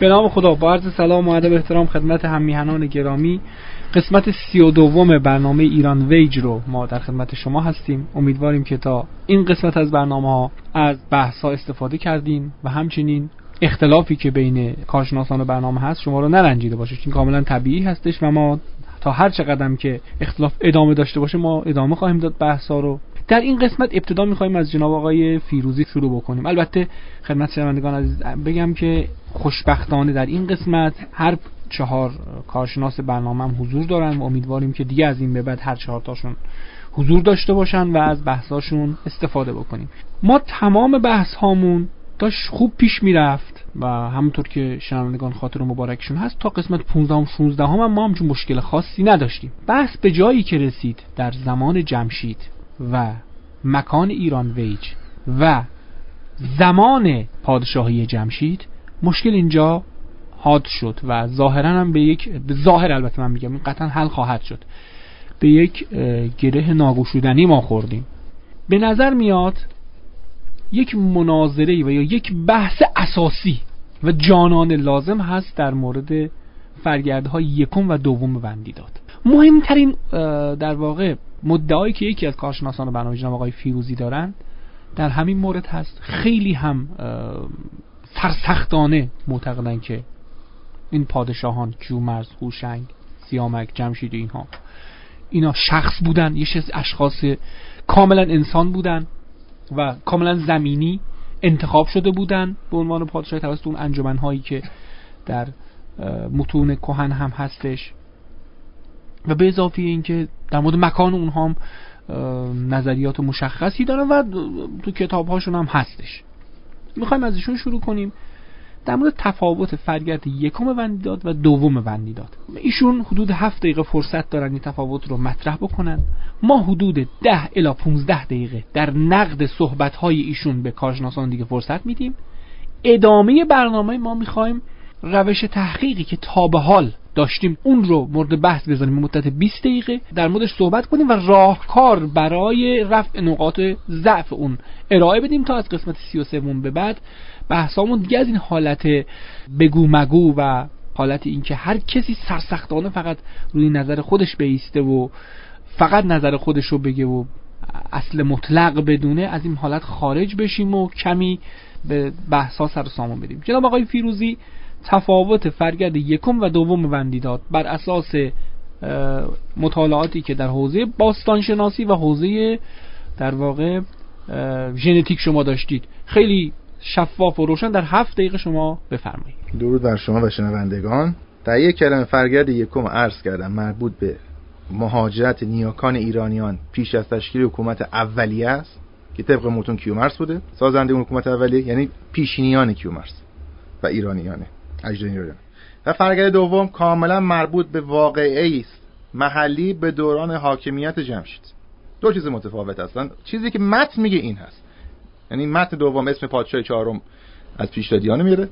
به نام خدا. با عرض سلام و ادب احترام خدمت هم گرامی قسمت سی و دوم برنامه ایران ویج رو ما در خدمت شما هستیم. امیدواریم که تا این قسمت از برنامه ها از بحث ها استفاده کردین و همچنین اختلافی که بین کارشناسان برنامه هست شما رو نرنجیده باشه چون کاملا طبیعی هستش و ما تا هر چه قدم که اختلاف ادامه داشته باشه ما ادامه خواهیم داد بحثا رو. در این قسمت ابتدا می‌خوایم از جناب آقای فیروزی شروع بکنیم. البته خدمت شنوندگان عزیز بگم که خوشبختانه در این قسمت هر چهار کارشناس برنامه هم حضور دارن و امیدواریم که دیگه از این به بعد هر چهار تاشون حضور داشته باشن و از بحثاشون استفاده بکنیم. ما تمام بحث هامون داشت خوب پیش می‌رفت و همونطور که شنوندگان خاطر مبارکشون هست تا قسمت 15 و 16 هم, ما همچون مشکل خاصی نداشتیم. بحث به جایی که رسید در زمان جمشید. و مکان ایران ویج و زمان پادشاهی جمشید مشکل اینجا حاد شد و ظاهرا هم به یک ظاهر البته من میگم این قطعا حل خواهد شد. به یک گره ناگشودنی ما خوردیم. به نظر میاد یک مناظره و یا یک بحث اساسی و جانان لازم هست در مورد فرگردهای یکم و دوم وندیداد مهمترین در واقع مدعایی که یکی از کارشناسان برنامه جناب آقای فیروزی دارند در همین مورد هست. خیلی هم سرسختانه معتقدن که این پادشاهان کیومرز هوشنگ سیامک جمشید اینها اینا شخص بودن یه از اشخاص کاملا انسان بودن و کاملا زمینی انتخاب شده بودن به عنوان پادشاه توسط اون انجمنهایی که در متون کهن هم هستش. و به اضافه اینکه در مورد مکان اونها هم نظریات مشخصی دارن و تو کتاب هاشون هم هستش. می‌خوایم از ایشون شروع کنیم. در مورد تفاوت فرگرد یکم وندیداد و دوم وندیداد. ایشون حدود هفت دقیقه فرصت دارن این تفاوت رو مطرح بکنن. ما حدود ده الا 15 دقیقه در نقد صحبت های ایشون به کارشناسان دیگه فرصت میدیم. ادامه برنامه ما می‌خوایم روش تحقیقی که تا به حال داشتیم اون رو مورد بحث بذاریم مدت 20 دقیقه در موردش صحبت کنیم و راهکار برای رفع نقاط ضعف اون ارائه بدیم تا از قسمت 33 به بعد. بحثامون دیگه از این حالت بگو مگو و حالت اینکه هر کسی سرسختانه فقط روی نظر خودش بیسته و فقط نظر خودش رو بگه و اصل مطلق بدونه از این حالت خارج بشیم و کمی به بحثا سر و سامون بدیم جناب آقای فیروزی تفاوت فرگرد یکم و دوم وندیداد بر اساس مطالعاتی که در حوزه باستانشناسی و حوزه در واقع ژنتیک شما داشتید. خیلی شفاف و روشن. در هفت دقیقه شما بفرمایید. درود بر شما و شنوندگان. در یک کلمه فرگرد یکم عرض کردم. مربوط به مهاجرت نیاکان ایرانیان پیش از تشکیل حکومت اولیه است که طبق متون کیومرس بوده. سازنده اون حکومت اولیه یعنی پیشینیان کیومرس و ایرانیانه. اجدادی و فرگرد دوم کاملا مربوط به واقعه است. محلی به دوران حاکمیت جمشید. دو چیز متفاوت هستن. چیزی که متن میگه این هست. یعنی متن دوم اسم پادشاه چهارم از پیشدادیان میره.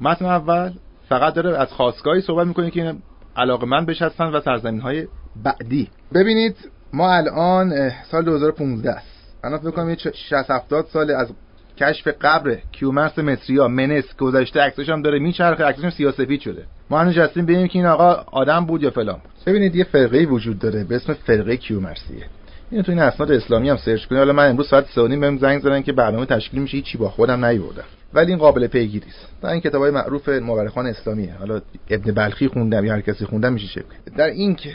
متن اول فقط داره از خواستگاهی صحبت می‌کنه که علاقه من بش هستن و سرزمین های بعدی. ببینید ما الان سال 2015 است. الان فکر کنم 60 70 سال از کشف قبر کیومرس مصریا منس گذشته عکسش هم داره میچرخه عکسش سیاسفید شده. ما هنوز جستیم ببینیم که این آقا آدم بود یا فلان بود. ببینید یه فرقه وجود داره به اسم فرقه کیومرسیه. اینو تو این اسناد اسلامی هم سرچ کنید. حالا من امروز ساعت 3:30 بهم زنگ زدن که برنامه تشکیل میشه چی با خودم نیوردم. ولی این قابل پیگیری است. در این کتابای معروف مورخان اسلامیه. حالا ابن بلخی خوندم یا هر کسی خوندم میشه چک در این که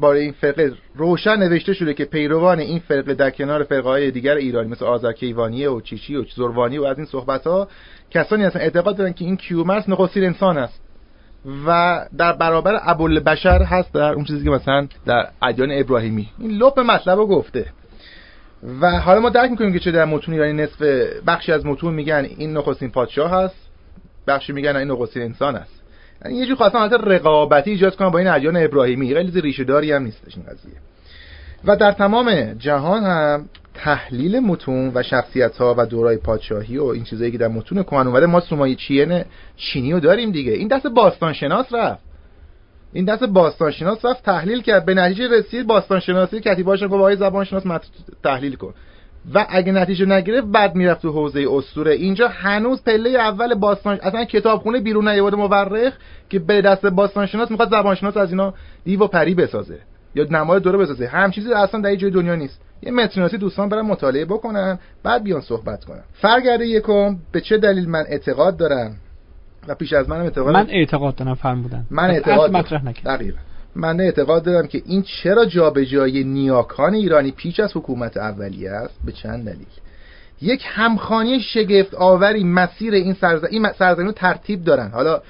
باره این فرقه روشن نوشته شده که پیروان این فرقه در کنار فرقه های دیگر ایرانی مثل آذرکیوانیه و چیچی و زروانی و از این صحبت ها کسانی هستن. اعتقاد دارن که این کیومرس نخستین انسان است و در برابر ابوالبشر هست در اون چیزی که مثلا در ادیان ابراهیمی. این لپ مطلب رو گفته. و حالا ما درک می‌کنیم که چه در متون ایرانی نصف بخشی از متون میگن این نخستین پادشاه هست بخشی میگن این نخستین انسان است. یه جور خواستن حالت رقابتی ایجاد کنن با این ادیان ابراهیمی. خیلی ریشه داری هم نیستش این قضیه. و در تمام جهان هم تحلیل متون و شخصیت ها و دورای پادشاهی و این چیزایی که در متون کهن اومده ما سومای چین چینی رو داریم دیگه. این دست باستان شناس رفت. این دست باستان شناس رفت تحلیل کرد. به نتیجه رسید باستان شناسی کتیباش رو با زبان شناس تحلیل کن. و اگه نتیجه نگرفت بعد می‌رفت تو حوزه اسطوره. اینجا هنوز پله اول باستان اصلا کتابخونه بیرون نیورده مورخ که به دست باستان شناس می‌خواد زبان شناس از اینا دیو و پری بسازه یا نماد دوره بسازه. هم چیزی اصلا در جای دنیا نیست. یه مترناسی دوستان برن مطالعه بکنن بعد بیان صحبت کنن. فرگرده یکم به چه دلیل من اعتقاد دارم؟ و پیش از منم اعتقاد من اعتقاد دارم فرمودن. من اعتقاد مطرح دقیقاً. من اعتقاد دارم که این چرا جابجایی نیاکان ایرانی پیش از حکومت اولیه است؟ به چند دلیل. یک همخانی شگفت آوری مسیر این سرزمین این سرزمین ترتیب دارن. حالا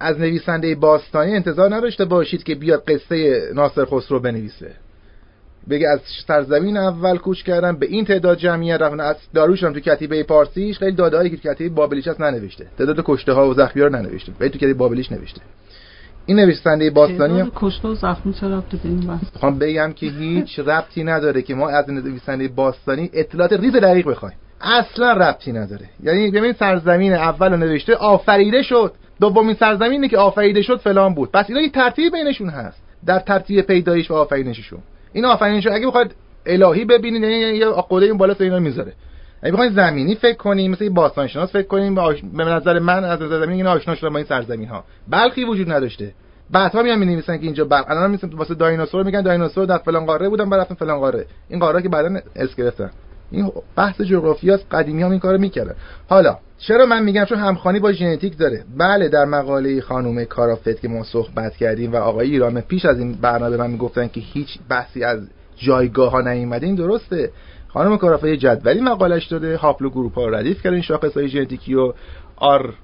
از نویسنده باستانی انتظار نداشته باشید که بیاد قصه ناصر خسرو بنویسه. بگه از سرزمین اول کوچ کردن به این تعداد جمعیت رفتن. از داروش هم تو کتیبه پارسیش خیلی دادهایی که کتیبه بابلیش هست ننوشته. تعداد کشته ها و زخمی ها ننوشته. ولی تو کتیبه بابلیش نوشته. این نویسنده باستانی کشته و زخمی چه ربطی به این بحث؟ بگم که هیچ ربطی نداره که ما از نویسنده باستانی اطلاعات ریز دقیق بخوایم. اصلا ربطی نداره. یعنی ببین سرزمین اول نوشته آفریده شد. دومین سرزمینی که آفریده شد فلان بود. پس اینا یه ترتیب بینشون هست. در ترتیب پیدایش و آفرینششون. این آفرینش اگه بخواد الهی ببینید یعنی یه قله این بالا اینا می‌ذاره. اگه بخواید زمینی فکر کنیم مثل باستان شناس فکر کنیم به نظر من از نظر زمین آشنا شده با این سرزمین ها بلخی وجود نداشته. بعدها میان می‌نویسن که اینجا بر الان میسن واسه دایناسور میگن دایناسور در فلان قاره بودن بعد رفتن فلان قاره. این قاره که بعدا اس گرفتن. این بحث جغرافیا است قدیمی هم این کارو می‌کردن. حالا چرا من میگم؟ چون همخوانی با ژنتیک داره. بله در مقاله خانم کارافت که ما صحبت کردیم و آقای ایران پیش از این برنامه من می‌گفتن که هیچ بحثی از جایگاه ها نیومده این درسته. خانم کارافت جدولی مقالش داده هاپلو گروپ ها ردیف کرده این شاخص های ژنتیکی و آر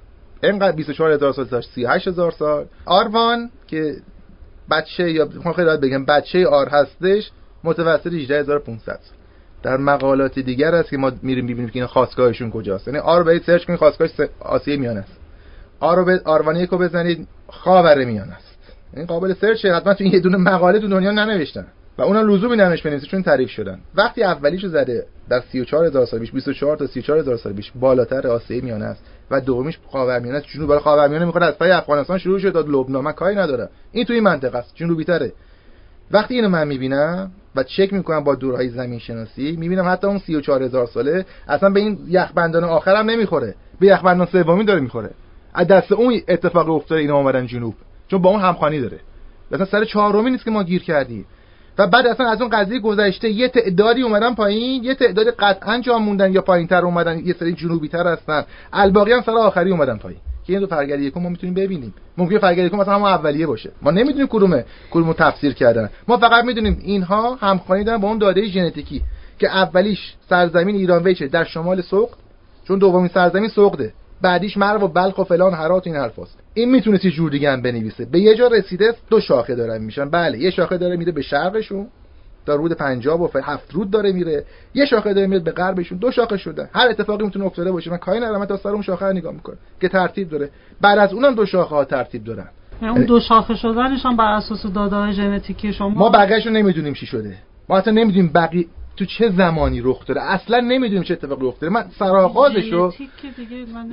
اینقدر 24 هزار سال تا 38 هزار سال. آروان که بچه یا خیلی بگم بچه آر هستش متوسط 18500 در مقالات دیگر است که ما میریم ببینیم که این خاصگاهشون کجاست. یعنی آر برید سرچ کنید خاصگاهش آسیه میان است. آر رو آروانی کو بزنید خاور میان است. این قابل سرچه حتما تو یه دونه مقاله تو دنیا ننوشتن. و اونم لزومی نداشت بنویسه چون تعریف شدن. وقتی اولیشو زده در 34000 سال پیش 24 تا 34000 سال پیش بالاتر آسیه میانه است و دومیش خاورمیانه است. جنوب بالا خاورمیانه می‌خواد از پای افغانستان شروع شد تا لبنان. من کاری نداره این توی منطقه است جنوبی تره وقتی اینو من می‌بینم و چک می‌کنم با دورهای زمین شناسی می‌بینم حتی اون 34000 ساله اصلا به این یخبندان آخرم نمی‌خوره. به یخبندان سومی داره می‌خوره. از دست اون اتفاق افتاده اینا اومدن جنوب. چون با اون همخوانی داره. مثلا سر چهارمی نیست که ما گیر کردیم. و بعد اصلا از اون قضیه گذشته یه تعدادی اومدن پایین یه تعداد قطعا جا موندن یا پایینتر اومدن یه سری جنوبی تر هستن. الباقی هم سر آخری اومدن پایین. که این دو فرگری یکم ما می‌تونیم ببینیم. ممکنه فرگری یکم مثلا همون اولیه باشه. ما نمی‌دونیم کدومه کدومو تفسیر کردن. ما فقط می‌دونیم اینها همخوانی دارن با اون داده ژنتیکی که اولیش سرزمین ایران ویچه در شمال سوق چون دومین سرزمین سوقده. بعدیش مرو و بلخ و فلان هرات این حرفاست این می‌تونه یه جور دیگه هم بنویسه. به یه جا رسیده دو شاخه دارن میشن. بله یه شاخه داره میره به شرقشون تا رود پنجاب و هفت رود داره میره. یه شاخه داره میره به غربشون. دو شاخه شده. هر اتفاقی می‌تونه افتاده باشه. من کاری ندارم. تا سر اون شاخه رو نگاه می‌کنه که ترتیب داره. بعد از اونم دو شاخه ها ترتیب دارن. یعنی اون دو شاخه شدنش هم بر اساس داده های ژنتیکی شما؟ ما بقیه‌شو نمی‌دونیم چی شده. ما اصلا نمی‌دونیم بقیه تو چه زمانی رخ داده؟ اصلا نمی‌دونیم چه اتفاقی رخ داده. من سرآغازشو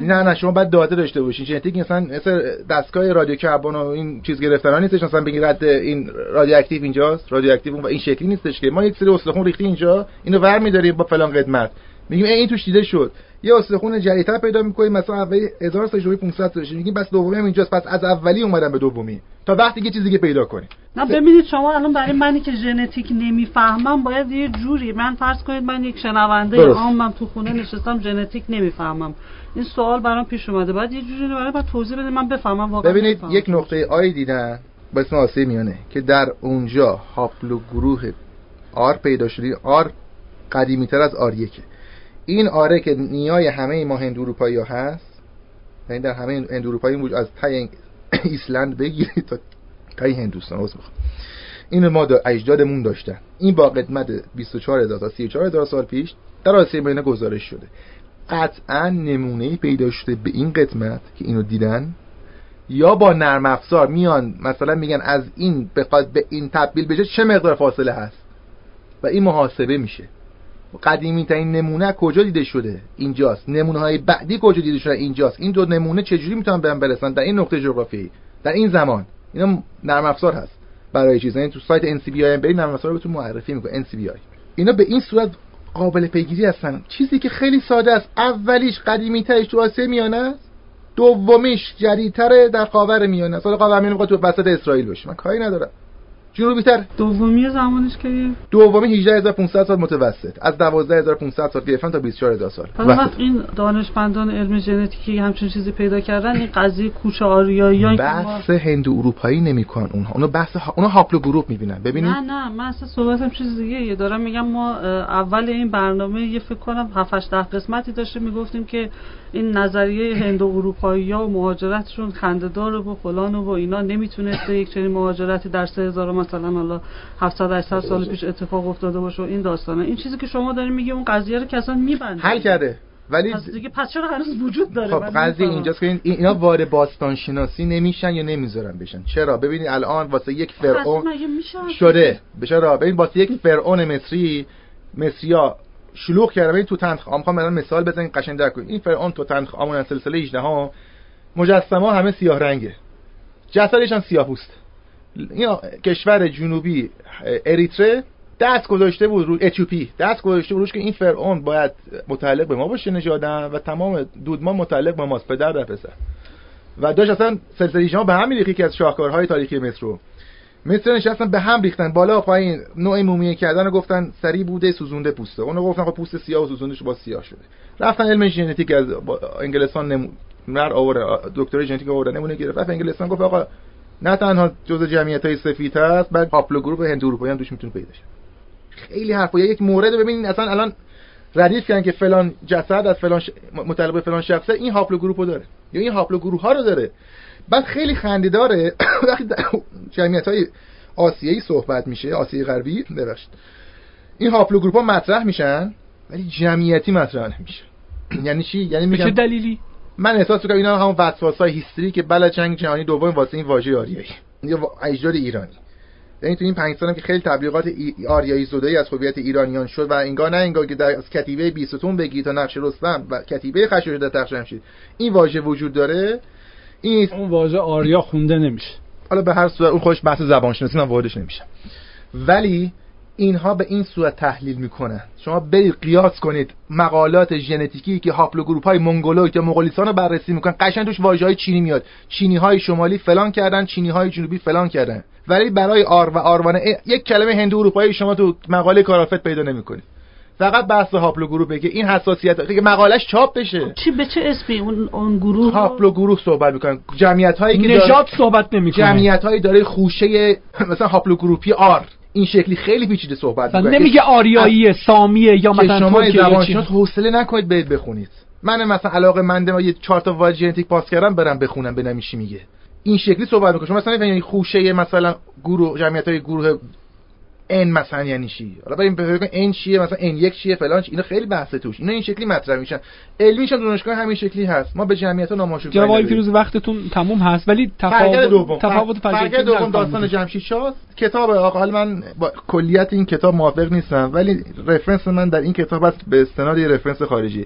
نه نه شما باید داده داشته باشین. ژنتیک مثلا مثل دستگاه رادیو کربن و این چیز گرفتن نیستش. مثلا بگید رد این رادیواکتیو اینجاست. رادیواکتیو و این شکلی نیستش که. ما یک سری استخون ریختی اینجا. اینو ور می‌داریم با فلان قدمت. میگیم این توش دیده شد. یه استخون جدیدتر پیدا می‌کنیم مثلا اولی 1500 تا میگیم پس دومی هم اینجاست پس از اولی اومدن به دومی. تا وقتی یه چیزی دیگه پیدا کنیم نه ببینید شما الان برای منی که ژنتیک نمی‌فهمم باید یه جوری من فرض کنید من یک شنونده عامم تو خونه نشستم ژنتیک نمی‌فهمم. این سوال برام پیش اومده. بعد یه جوری برای بعد توضیح بده من بفهمم واقعا ببینید یک نقطه آی دیدن با اسم آسیه میانه که در اونجا هاپلو گروه آر پیدا شده آر قدیمی تر از آر یکه. این آره که نیای همه ما هند اروپایی هست. یعنی در همه هند اروپایی وجود از تای ایسلند بگیرید تا تای هندوستان. عذر این ما دا اجدادمون داشتن. این با قدمت 24000 تا 34000 سال پیش در آسیای میانه گزارش شده. قطعا نمونه پیدا شده به این قدمت که اینو دیدن. یا با نرم افزار میان مثلا میگن از این بخواد به این تبدیل بشه چه مقدار فاصله هست؟ و این محاسبه میشه. قدیمی ترین نمونه کجا دیده شده؟ اینجاست. نمونه های بعدی کجا دیده شده؟ اینجاست. این دو نمونه چجوری می‌تونن به هم برسن؟ در این نقطه جغرافیایی در این زمان. اینا نرم افزار هست. برای چیز این تو سایت NCBI هم برید نرم افزار بهتون معرفی می‌کنه. NCBI اینا به این صورت قابل پیگیری هستن. چیزی که خیلی ساده است. اولیش قدیمی ترش تو آسیای میانه است دومیش جدیدتر در خاور میانه. است حالا میانه تو وسط اسرائیل باشه من کاری ندارم. جنوبی تر دومی زمانش که دومی 18500 سال متوسط. از 12500 سال گرفتن تا 24000 سال. وقت این دانشمندان علم ژنتیکی همچین چیزی پیدا کردن این قضیه کوچه آریایی بحث هندو اروپایی نمی‌کنن اونها. اونها بحث ها... اونها هاپلو گروپ می‌بینن. ببینید. نه نه من اصلا صحبتم چیز دیگه یه دارم میگم ما اول این برنامه یه فکر کنم 7 8 قسمتی داشته می‌گفتیم که این نظریه هندو اروپایی ها و مهاجرتشون خنده‌دار و فلان و اینا. نمی‌تونسته یک چنین مهاجرتی در 3000 مثلا حالا 700 800 سال پیش اتفاق افتاده باشه و این داستانه. این چیزی که شما دارین میگه اون قضیه رو اصلا میبنده حل کرده. ولی پس دیگه پس چرا هنوز وجود داره؟ خب قضیه اینجاست که اینا وارد باستان شناسی نمیشن یا نمی‌ذارن بشن. چرا؟ ببینید الان واسه یک فرعون شده. چرا ببین واسه یک فرعون مصری مصریا شلوغ کرده. ببین تو تنخ می‌خوام مثلا مثال بزنین قشنگ در کنید این فرعون تو تنخ آمون سلسله 18 ها مجسمه همه سیاه رنگه. جسدش هم سیاه پوست. این کشور جنوبی اریتره دست گذاشته بود رو اتیوپی. دست گذاشته بود روش که این فرعون باید متعلق به ما باشه نژادن و تمام دودمان متعلق به ماست پدر و پسر. و داشت اصلا سلسله به هم میریخت که از شاهکارهای تاریخی مصر رو. مصر نشستن به هم ریختن بالا پایین نوع مومیایی کردن و گفتن سری بوده سوزونده پوسته. اونو گفتن خب پوست سیاه و سوزونده با سیاه شده. رفتن علم ژنتیک از انگلستان نمو... مر دکتر ژنتیک آورد نمونه گرفت. رفت انگلستان گفت آقا نه تنها جزء جمعیت های سفید هست بعد haplogroup هند و اروپایی هم توش می‌تونه پیدا شه. خیلی حرفا. یک مورد ببینید اصلا الان ردیف کردن که فلان جسد از فلان ش... متعلق به فلان شخصه این haplogroup و داره. یا این هاپلو گروه ها رو داره. بعد خیلی خنده داره وقتی جمعیت های آسیایی صحبت میشه آسیای غربی ببخشید. این haplogroup ها مطرح میشن ولی جمعیتی مطرح نمیشه. یعنی چی؟ یعنی میگم دلیلی؟ من احساس می‌کنم اینا همون وسواسای هیستریک بعد جنگ جهانی دوم واسه این واژه آریایی. یا اجداد ایرانی. یعنی تو این پنج سالم که خیلی تبلیغات آریایی زدایی از هویت ایرانیان شد و انگار نه انگار که در از کتیبه بیستون بگی تا نقش رستم و کتیبه خشایار در تخت جمشید این واژه وجود داره. این اون واژه آریا خونده نمیشه. حالا به هر صورت اون خوش بحث زبان شناسی من واردش نمیشم ولی اینها به این صورت تحلیل می‌کنن. شما برید قیاس کنید مقالات ژنتیکی که haplogroup های Mongoloid یا مغولیستان رو بررسی می‌کنن. قشنگ توش واژه های چینی میاد. چینی های شمالی فلان کردن چینی های جنوبی فلان کردن. ولی برای R و R1a یک کلمه هند و اروپایی شما تو مقاله کارافت پیدا نمی‌کنید. فقط بحث هاپلو گروه که این حساسیت که مقالش چاپ بشه. چی به چه اسمی اون اون گروه؟ هاپلو گروه صحبت می‌کنن جمعیت هایی که نژاد صحبت نمی‌کنه. جمعیت هایی داره خوشه مثلا هاپلو گروپی آر. این شکلی خیلی پیچیده صحبت می‌کنه. نمیگه آریایی سامیه یا مثلا شما زبانشناس حوصله نکنید برید بخونید. من مثلا علاقه منده یه چهار تا واژه ژنتیک پاس کردم برم بخونم ببینم چی میگه. این شکلی صحبت می‌کنه. شما مثلا یعنی خوشه مثلا گروه جمعیت های گروه ان مثلا یعنی چی؟ حالا بریم ببینیم ان چیه مثلا ان یک چیه فلان چیه اینا خیلی بحث توش. اینا این شکلی مطرح میشن. علمیش هم دانشگاه همین شکلی هست. ما به جمعیت ها ناماشون جناب آقای فیروز وقتتون تموم هست ولی تفاوت دوم. تفاوت فرق دوم داستان جمشید شاه. کتاب آقا من با کلیت این کتاب موافق نیستم ولی رفرنس من در این کتاب است به استناد یه رفرنس خارجی.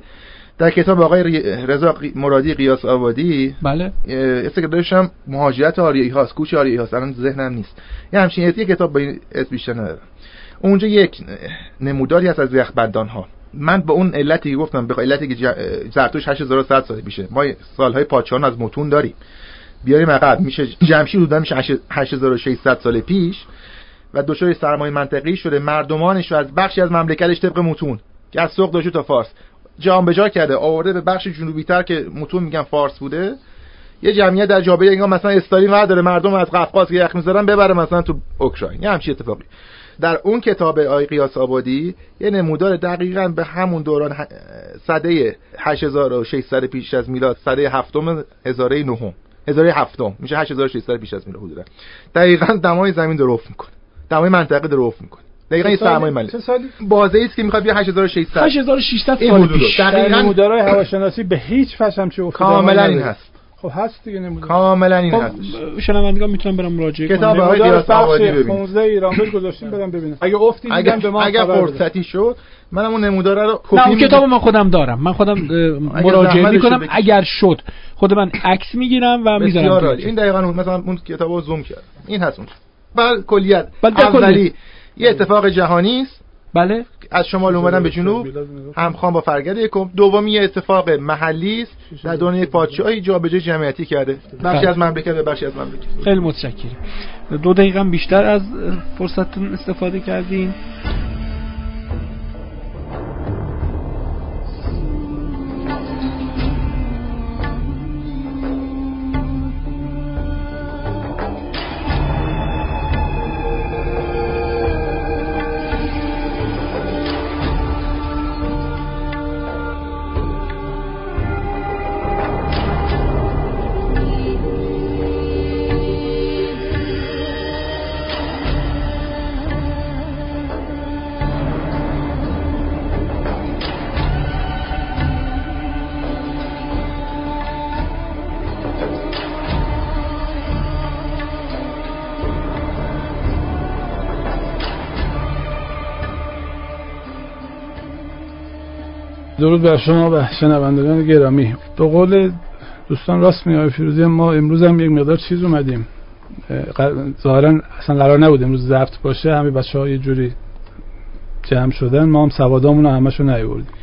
در کتاب آقای رضا مرادی قیاس آبادی بله. استقداشم مهاجرت آریایی هاست کوچ آریایی هاست الان ذهنم نیست. یه همچین یه کتاب با این اسم بیشتر ندارم. اونجا یک نموداری هست از یخبندان ها من به اون علتی گفتم به علتی که زرتوش 8100 سال میشه. ما سالهای پادشاهان از متون داریم. بیاریم عقب میشه جمشید حدودا میشه 8600 سال پیش. و دچار سرمایه منطقی شده. مردمانش از بخشی از مملکتش طبق متون. که از سوق داشته تا فارس. جام به جا کرده آورده به بخش جنوبی تر که متون میگن فارس بوده. یه جمعیت در جابه انگار مثلا استالین داره مردم از قفقاز که یخ می‌ذارن ببره مثلا تو اوکراین. یه همچین اتفاقی. در اون کتاب آی قیاس آبادی یه نمودار دقیقا به همون دوران صده 8600 پیش از میلاد صده هفتم هزاره نهم. هزاره هفتم. میشه 8600 پیش از میلاد حدودا. دقیقا دمای زمین افت می‌کنه. دمای منطقه افت می‌کنه. دقیقاً این سرمایه چه سالی؟ بازه است که می‌خواد بیا 8600 8600 سال پیش. دقیقاً مدارای هواشناسی به هیچ وجه هم چه کاملا این هست. خب هست دیگه نمودار کاملا این خب هستش شنوندگان می‌تونن برم مراجعه کتاب کنم آقای بخش ببینید. 15 ایران بل گذاشتیم برم ببینم. اگه افتی دیدم اگر به ما بده. فرصتی شد منم اون نمودار رو کپی می‌دم. کتاب من خودم دارم. من خودم مراجعه می‌کنم. اگر شد. خود من عکس می‌گیرم و می‌ذارم این دقیقا اون مثلا اون کتاب رو زوم کرد این هست اون. بر کلیت. اولی کلیت. یه اتفاق جهانی است. بله. از شمال اومدن به جنوب همخوان با فرگرد یکم. دومی یه اتفاق محلی است. در دوران یک پادشاهی جابجایی جمعیتی کرده. بخشی بله. از مملکت به بخشی از مملکت. خیلی متشکرم. دو دقیقه هم بیشتر از فرصتتون استفاده کردین. درود بر شما و شنوندگان گرامی. به قول دوستان راست می آقای فیروزی ما امروز هم یک مقدار چیز اومدیم. ظاهرا اصلا قرار نبود امروز ضبط باشه. همه بچه ها یه جوری جمع شدن. ما هم سوادامون رو همشو نیاوردیم.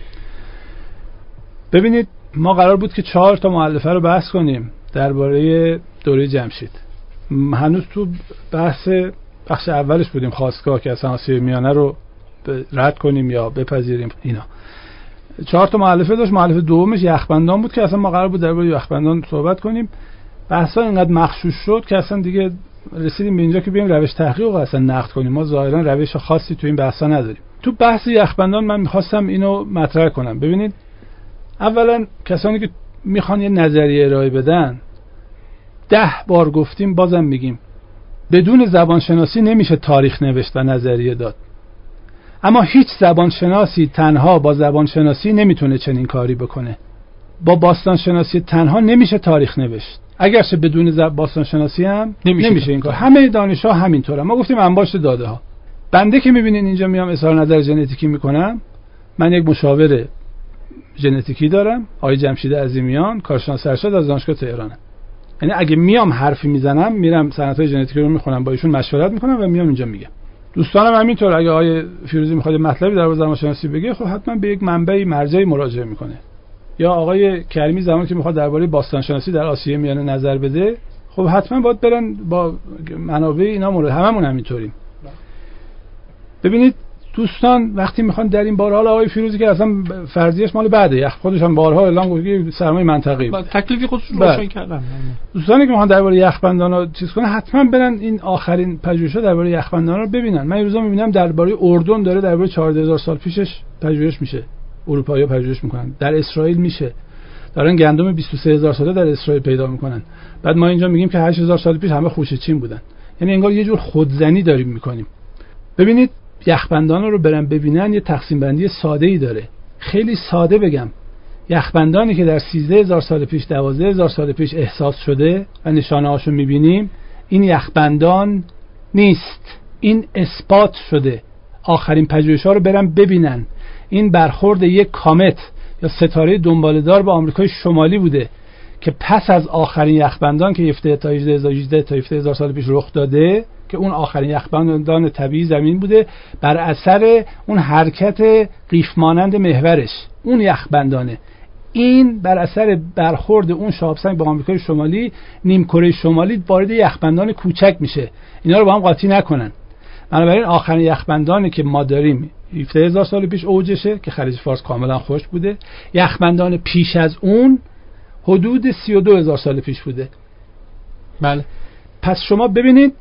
ببینید ما قرار بود که چهار تا معلفه رو بحث کنیم درباره دوره جمشید. هنوز تو بحث بخش اولش بودیم خواستگاه که اصلا آسیب میانه رو رد کنیم یا بپذیریم اینا. چهار تا مؤلفه داشت مؤلفه دومش یخبندان بود که اصلا ما قرار بود درباره یخبندان صحبت کنیم. بحثا اینقدر مخشوش شد که اصلا دیگه رسیدیم به اینجا که بیایم روش تحقیق رو اصلا نقد کنیم. ما ظاهرا روش خاصی تو این بحثا نداریم. تو بحث یخبندان من می‌خواستم اینو مطرح کنم. ببینید اولا کسانی که می‌خوان یه نظریه ارائه بدن ده بار گفتیم بازم میگیم بدون زبانشناسی نمیشه تاریخ نوشت و نظریه داد. اما هیچ زبانشناسی تنها با زبانشناسی نمی‌تونه چنین کاری بکنه. با باستانشناسی تنها نمیشه تاریخ نوشت. اگرچه بدون. باستانشناسی هم نمیشه. نمیشه, این کار. همه دانشها همینطوره. ما گفتیم انباشت داده ها بنده که می‌بینین اینجا میام اظهار نظر ژنتیکی می‌کنم. من یک مشاور ژنتیکی دارم. آقای جمشید عظیمیان کارشناس ارشد از دانشگاه تهرانه. یعنی اگه میام حرفی می‌زنم میرم سنت های ژنتیکی رو می‌خونم. با ایشون مشورت می‌کنم و میام اینجا میگم. دوستانم همینطور اگه آقای فیروزی می‌خواد مطلبی در زبانشناسی بگه خب حتما به یک منبعی مرجعی مراجعه می‌کنه. یا آقای کریمی زمانی که می‌خواد درباره باستانشناسی در آسیه میانه نظر بده خب حتما باید برن با منابع اینا مورد هممون همینطوریم ببینید دوستان وقتی می‌خوان در این باره حالا آقای فیروزی که اصلا فرضیش مال بعده. یخ خودش هم بارها اعلام گفت که سرمایه منطقی با تکلیفی خودشون بله. روشن کردن. دوستانی که می‌خوان درباره یخبندان رو چیز کنن حتما برن این آخرین پژوهش‌ها درباره یخبندان رو ببینن. من روزا می‌بینم درباره اردن داره درباره 14000 سال پیشش پژوهش میشه. اروپایی‌ها پژوهش می‌کنن. در اسرائیل میشه. دارن گندم 23000 ساله در اسرائیل پیدا می‌کنن. بعد ما اینجا میگیم که 8000 سال پیش همه خوش چین بودن. یعنی انگار یه جور خودزنی داریم می‌کنیم. ببینید یخبندان رو برن ببینن یه تقسیم بندی ساده ای داره. خیلی ساده بگم. یخبندانی که در 13 هزار سال پیش 12 هزار سال پیش احساس شده و نشانه هاشو می‌بینیم این یخبندان نیست. این اثبات شده. آخرین پژوهش ها رو برن ببینن. این برخورد یک کامت یا ستاره دنبالدار به آمریکای شمالی بوده که پس از آخرین یخبندان که 17 تا 18 هزار 18 تا 17 هزار سال پیش رخ داده که اون آخرین یخبندان طبیعی زمین بوده بر اثر اون حرکت قیف مانند محورش. اون یخبندانه این بر اثر برخورد اون شهابسنگ با آمریکای شمالی نیم کره شمالی وارد یخبندان کوچک میشه. اینا رو با هم قاطی نکنن. بنابراین آخرین یخبندانی که ما داریم 17 هزار سال پیش اوجشه که خلیج فارس کاملا خوش بوده. یخبندان پیش از اون حدود 32 هزار سال پیش بوده. بله. پس شما ببینید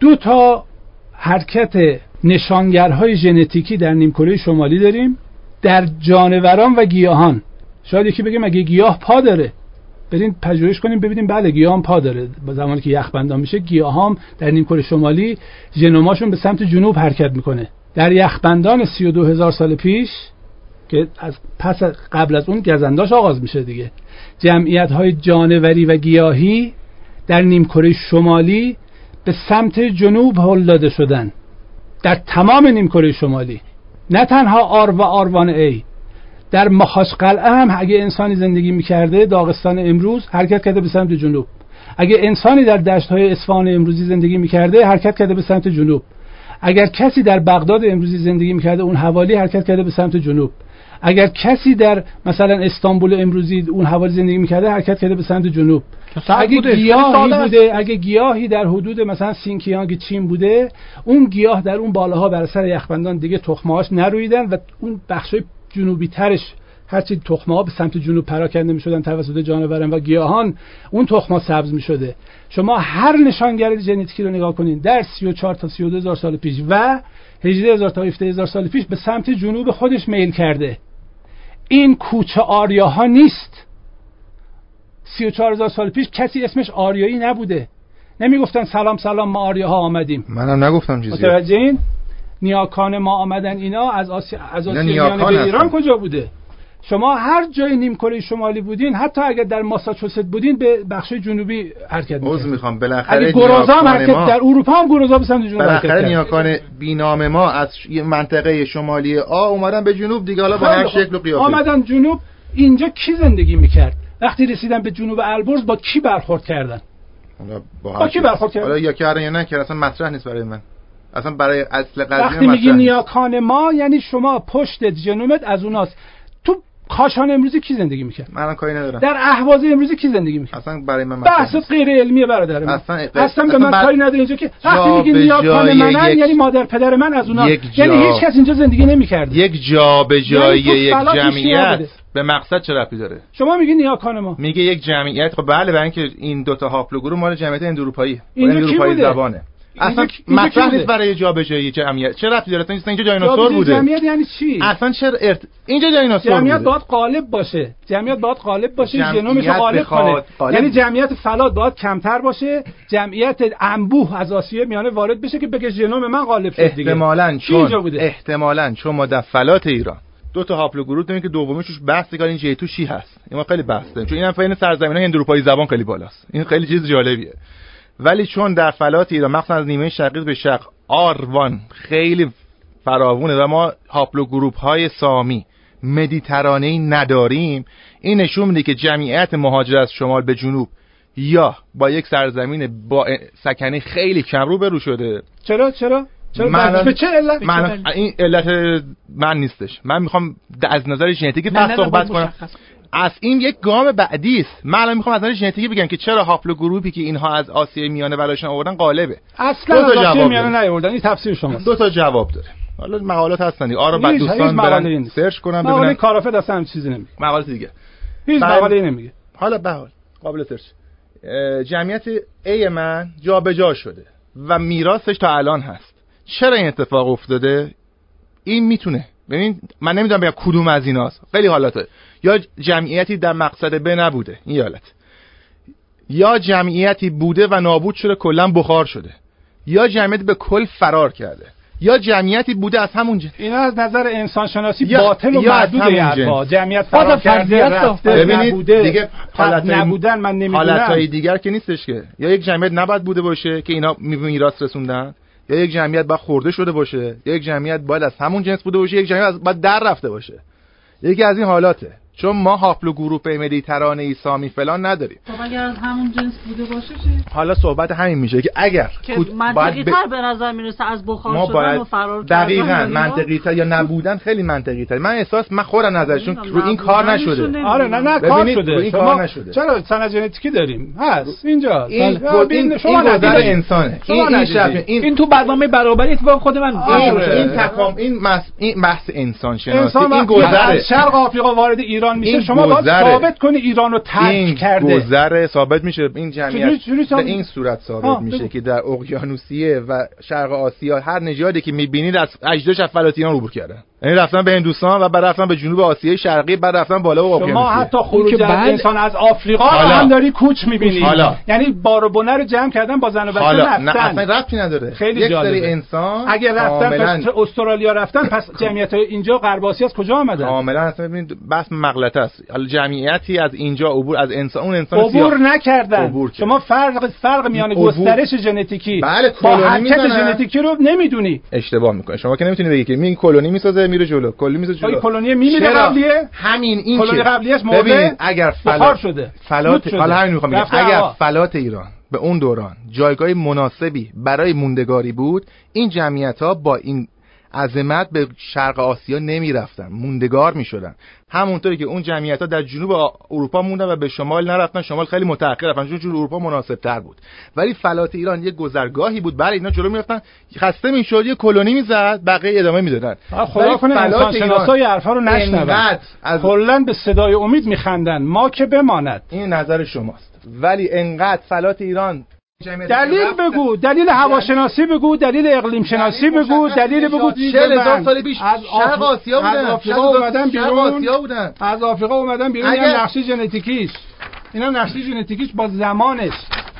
دو تا حرکت نشانگرهای ژنتیکی در نیمکره شمالی داریم در جانوران و گیاهان. شاید یکی بگه مگه گیاه پا داره. بریم پژوهش کنیم ببینیم بله گیاه هم پا داره. با زمانی که یخبندان میشه گیاه هم در نیمکره شمالی ژنوماشون به سمت جنوب حرکت می‌کنه. در یخبندان 32 هزار سال پیش که از پس قبل از اون گزنداش آغاز میشه دیگه. جمعیت های جانوری و گیاهی در نیمکره شمالی به سمت جنوب هل داده شدن. در تمام نیمکره شمالی. نه تنها آر و آروان ای. در مخاش قلعه هم اگه انسانی زندگی می‌کرده داغستان امروز حرکت کرده به سمت جنوب. اگه انسانی در دشت های اصفهان امروزی زندگی می‌کرده حرکت کرده به سمت جنوب. اگر کسی در بغداد امروزی زندگی می‌کرده اون حوالی حرکت کرده به سمت جنوب. اگر کسی در مثلا استانبول امروزی اون حوالی زندگی می‌کرده حرکت کرده به سمت جنوب. اگه گیاهی بوده اگه گیاهی در حدود مثلا سینکیانگ چین بوده اون گیاه در اون بالاها بر سر یخبندان دیگه تخمهاش نرویدن و اون بخشای جنوبی ترش هرچی تخمه ها به سمت جنوب پراکنده می شدن توسط جانوران و گیاهان اون تخمه سبز می شده شما هر نشانگر ژنتیکی رو نگاه کنین در 34 تا 32 هزار سال پیش و 18 هزار تا 17 هزار سال پیش به سمت جنوب خودش میل کرده. این کوچه آریاها نیست. 34 هزار سال پیش کسی اسمش آریایی نبوده. نمی‌گفتن سلام سلام ما آریاها آمدیم. منم نگفتم چیزی. متوجه این؟ نیاکان ما آمدن اینا از آسیا از آسیا به ایران کجا بوده؟ شما هر جای نیمکره شمالی بودین حتی اگر در ماساچوست بودین به بخش جنوبی حرکت می‌کردین. می‌خوام. بالاخره گروزا هم حرکت ما... در اروپا هم گروزا به سمت جنوب بالاخره نیاکان بینام ما از منطقه شمالی آ اومدن به جنوب دیگه. حالا با هر شکل و قیافه. آمدن جنوب اینجا کی زندگی می‌کرد؟ وقتی رسیدن به جنوب البرز با کی برخورد کردن؟ با, با کی برخورد کردن؟ حالا یا کردن یا نه که اصلا مطرح نیست برای من. اصلا برای اصل قضیه وقتی میگی نیاکان ما یعنی شما پشت جنومت از اوناست. کاشان امروزی کی زندگی می‌کرد؟ من کاری ندارم. در اهواز امروزی کی زندگی می‌کرد؟ اصلا برای من بحث غیر علمیه برادر من. اصلا, اصلا به من کاری نداره اینجا که وقتی میگی نیاکان منن یک... یعنی مادر پدر من از اونا. یک جا... یعنی هیچ کس اینجا زندگی نمی‌کرد یک جا به جای یعنی یک جمعیت به مقصد چه ربطی داره؟ شما میگی نیاکان ما. میگه یک جمعیت. خب بله برای اینکه این دو تا هاپلوگروپ مال جمعیت اندوروپایی اندوروپایی زبانه. اصلا مطرح نیست برای جابجایی جمعیت. چه ربطی داره؟ اینجا دایناسور بوده. جمعیت یعنی چی؟ اصلا چرا ارت... اینجا دایناسور جمعیت باید غالب باشه. جمعیت باید غالب باشه ژنومش غالب کنه. یعنی جمعیت فلات باید کمتر باشه. جمعیت انبوه از آسیه میانه وارد بشه که بگه ژنوم من غالب شد دیگه. احتمالاً چون احتمالاً چون ما در فلات ایران. دو تا هاپلوگروپ داریم که دومیش روش بحث کار این جیتو شی هست؟ این ما خیلی بحث داریم. چون اینم فین سرزمینای اندروپایی زبان خیلی بالاست. این خیلی چیز جالبیه. ولی چون در فلات ایران مخصوصا از نیمه شرقی به شرق آروان خیلی فراوونه و ما هاپلوگروپ های سامی مدیترانه نداریم این نشون میده که جمعیت مهاجر از شمال به جنوب یا با یک سرزمین با سکنه خیلی کم رو برو شده. چرا؟ چرا؟ چرا؟ من به چه علت؟ من این علت من نیستش. من می‌خوام از نظر ژنتیکی پس صحبت کنم. از این یک گام بعدی است. من الان می‌خوام از نظر ژنتیکی بگم که چرا haplogroup ی که اینها از آسیای میانه براشون آوردن غالبه. اصلا از آسیای میانه نیاوردن. این تفسیر شماست. دو تا جواب داره. حالا مقالات هستن آره بعد دوستان برن سرچ کنن ببینن. مقاله کارافت اصلا چیزی نمیگه. مقالات دیگه. هیچ مقاله نمیگه. حالا به حال قابل سرچ. جمعیت A من جابجا شده و میراثش تا الان هست. چرا این اتفاق افتاده؟ این می‌تونه. ببین من نمی‌دونم بگم کدوم از ایناست. خیلی حالاته یا جمعیتی در مقصد ب نبوده. این حالت یا جمعیتی بوده و نابود شده کلا بخار شده. یا جمعیتی به کل فرار کرده. یا جمعیتی بوده از همون جنس. اینا از نظر انسان شناسی باطل و محدوده جمعیت فرار کرده رفته ببینید دیگه حالت نبودن من نمی‌دونم. حالتهای دیگر که نیستش که. یا یک جمعیت نباید بوده باشه که اینا میراث رسوندن. یا یک جمعیت باید خورده شده باشه. یا یک جمعیت باید از همون جنس بوده باشه. یک جمعیت باید در رفته باشه. یکی از این حالاته. چون ما هاپلو گروپ مدیترانه ای سامی فلان نداریم. خب اگر از همون جنس بوده باشه چی؟ حالا صحبت همین میشه که اگر که منطقی تر به نظر می‌رسه از بخار ما شدن و فرار دقیقاً منطقی تر یا نبودن خیلی منطقی تر من احساس من خودم نظرشون. رو این کار نشده. آره نه نه کار شده. این کار نشده. چرا سند ژنتیکی داریم؟ هست. اینجا. این این شما نظر انسانه. این این این این تو برنامه برابری اتفاق خود من این این تکام این این بحث انسان شناسی این گذره شرق آفریقا وارد ایران ایران میشه شما باید ثابت کنی ایران رو ترک این کرده. گذره ثابت میشه. این جمعیت به این صورت ثابت میشه که در اقیانوسیه و شرق آسیا هر نژادی که می‌بینید از اجدادش از فلاتیان عبور کردن. یعنی رفتن به هندوستان و بعد رفتن به جنوب آسیای شرقی بعد رفتن بالا به اقیانوسیه. شما حتی خروج از بعد- انسان از آفریقا حالا. هم داری کوچ می‌بینی. حالا. یعنی بار و بنه رو جمع کردن با زن و بچه حالا. نه رفتن اصلا ربطی نداره. خیلی یک جالبه. سری انسان اگه رفتن کاملا پس استرالیا رفتن پس جمعیت های اینجا غرب آسیا از کجا آمدن؟ کاملا اصلا ببینید بحث مغلطه است. حالا جمعیتی از اینجا عبور از انسان اون انسان عبور سیاه- نکردن. عبور. شما فرق فرق میان عبور- گسترش ژنتیکی بله، با کلونی حرکت. ژنتیکی رو نمی‌دونی. اشتباه می‌کنه شما که نمی‌تونی بگی که این کلونی می‌سازه میره جلو کلونی می‌سازه جلو آیا کلونی میمیره؟ قبلیه همین این کلونی قبلیش مرده؟ اگر فلات شده فلات. حالا همین می‌خوام بگم اگر. فلات ایران به اون دوران جایگاه مناسبی برای موندگاری بود این جمعیت ها با این عظمت به شرق آسیا نمی رفتن موندگار می شدن همونطوری که اون جمعیت ها در جنوب اروپا موندن و به شمال نرفتن شمال خیلی متأخر رفتن چون جنوب اروپا مناسب تر بود. ولی فلات ایران یه گذرگاهی بود برای اینا جلو می‌رفتن خسته می‌شد یه کلونی می‌زد بقیه ادامه می‌دادن. خدا کنه انسان شناسای حرفا رو نشنون. انقدر از کلا به صدای امید میخندن. ما که بماند. این نظر شماست. ولی انقدر فلات ایران دلیل بگو دلیل هواشناسی بگو دلیل اقلیم شناسی بگو دلیل بگو چهل هزار سال پیش از شرق آسیا بودن. از آفریقا اومدن شرق بیرون آسیا بودن. از آفریقا اومدن بیرون. اگر- اینا نقشه ژنتیکیش. اینا نقشه ژنتیکیش با زمانش.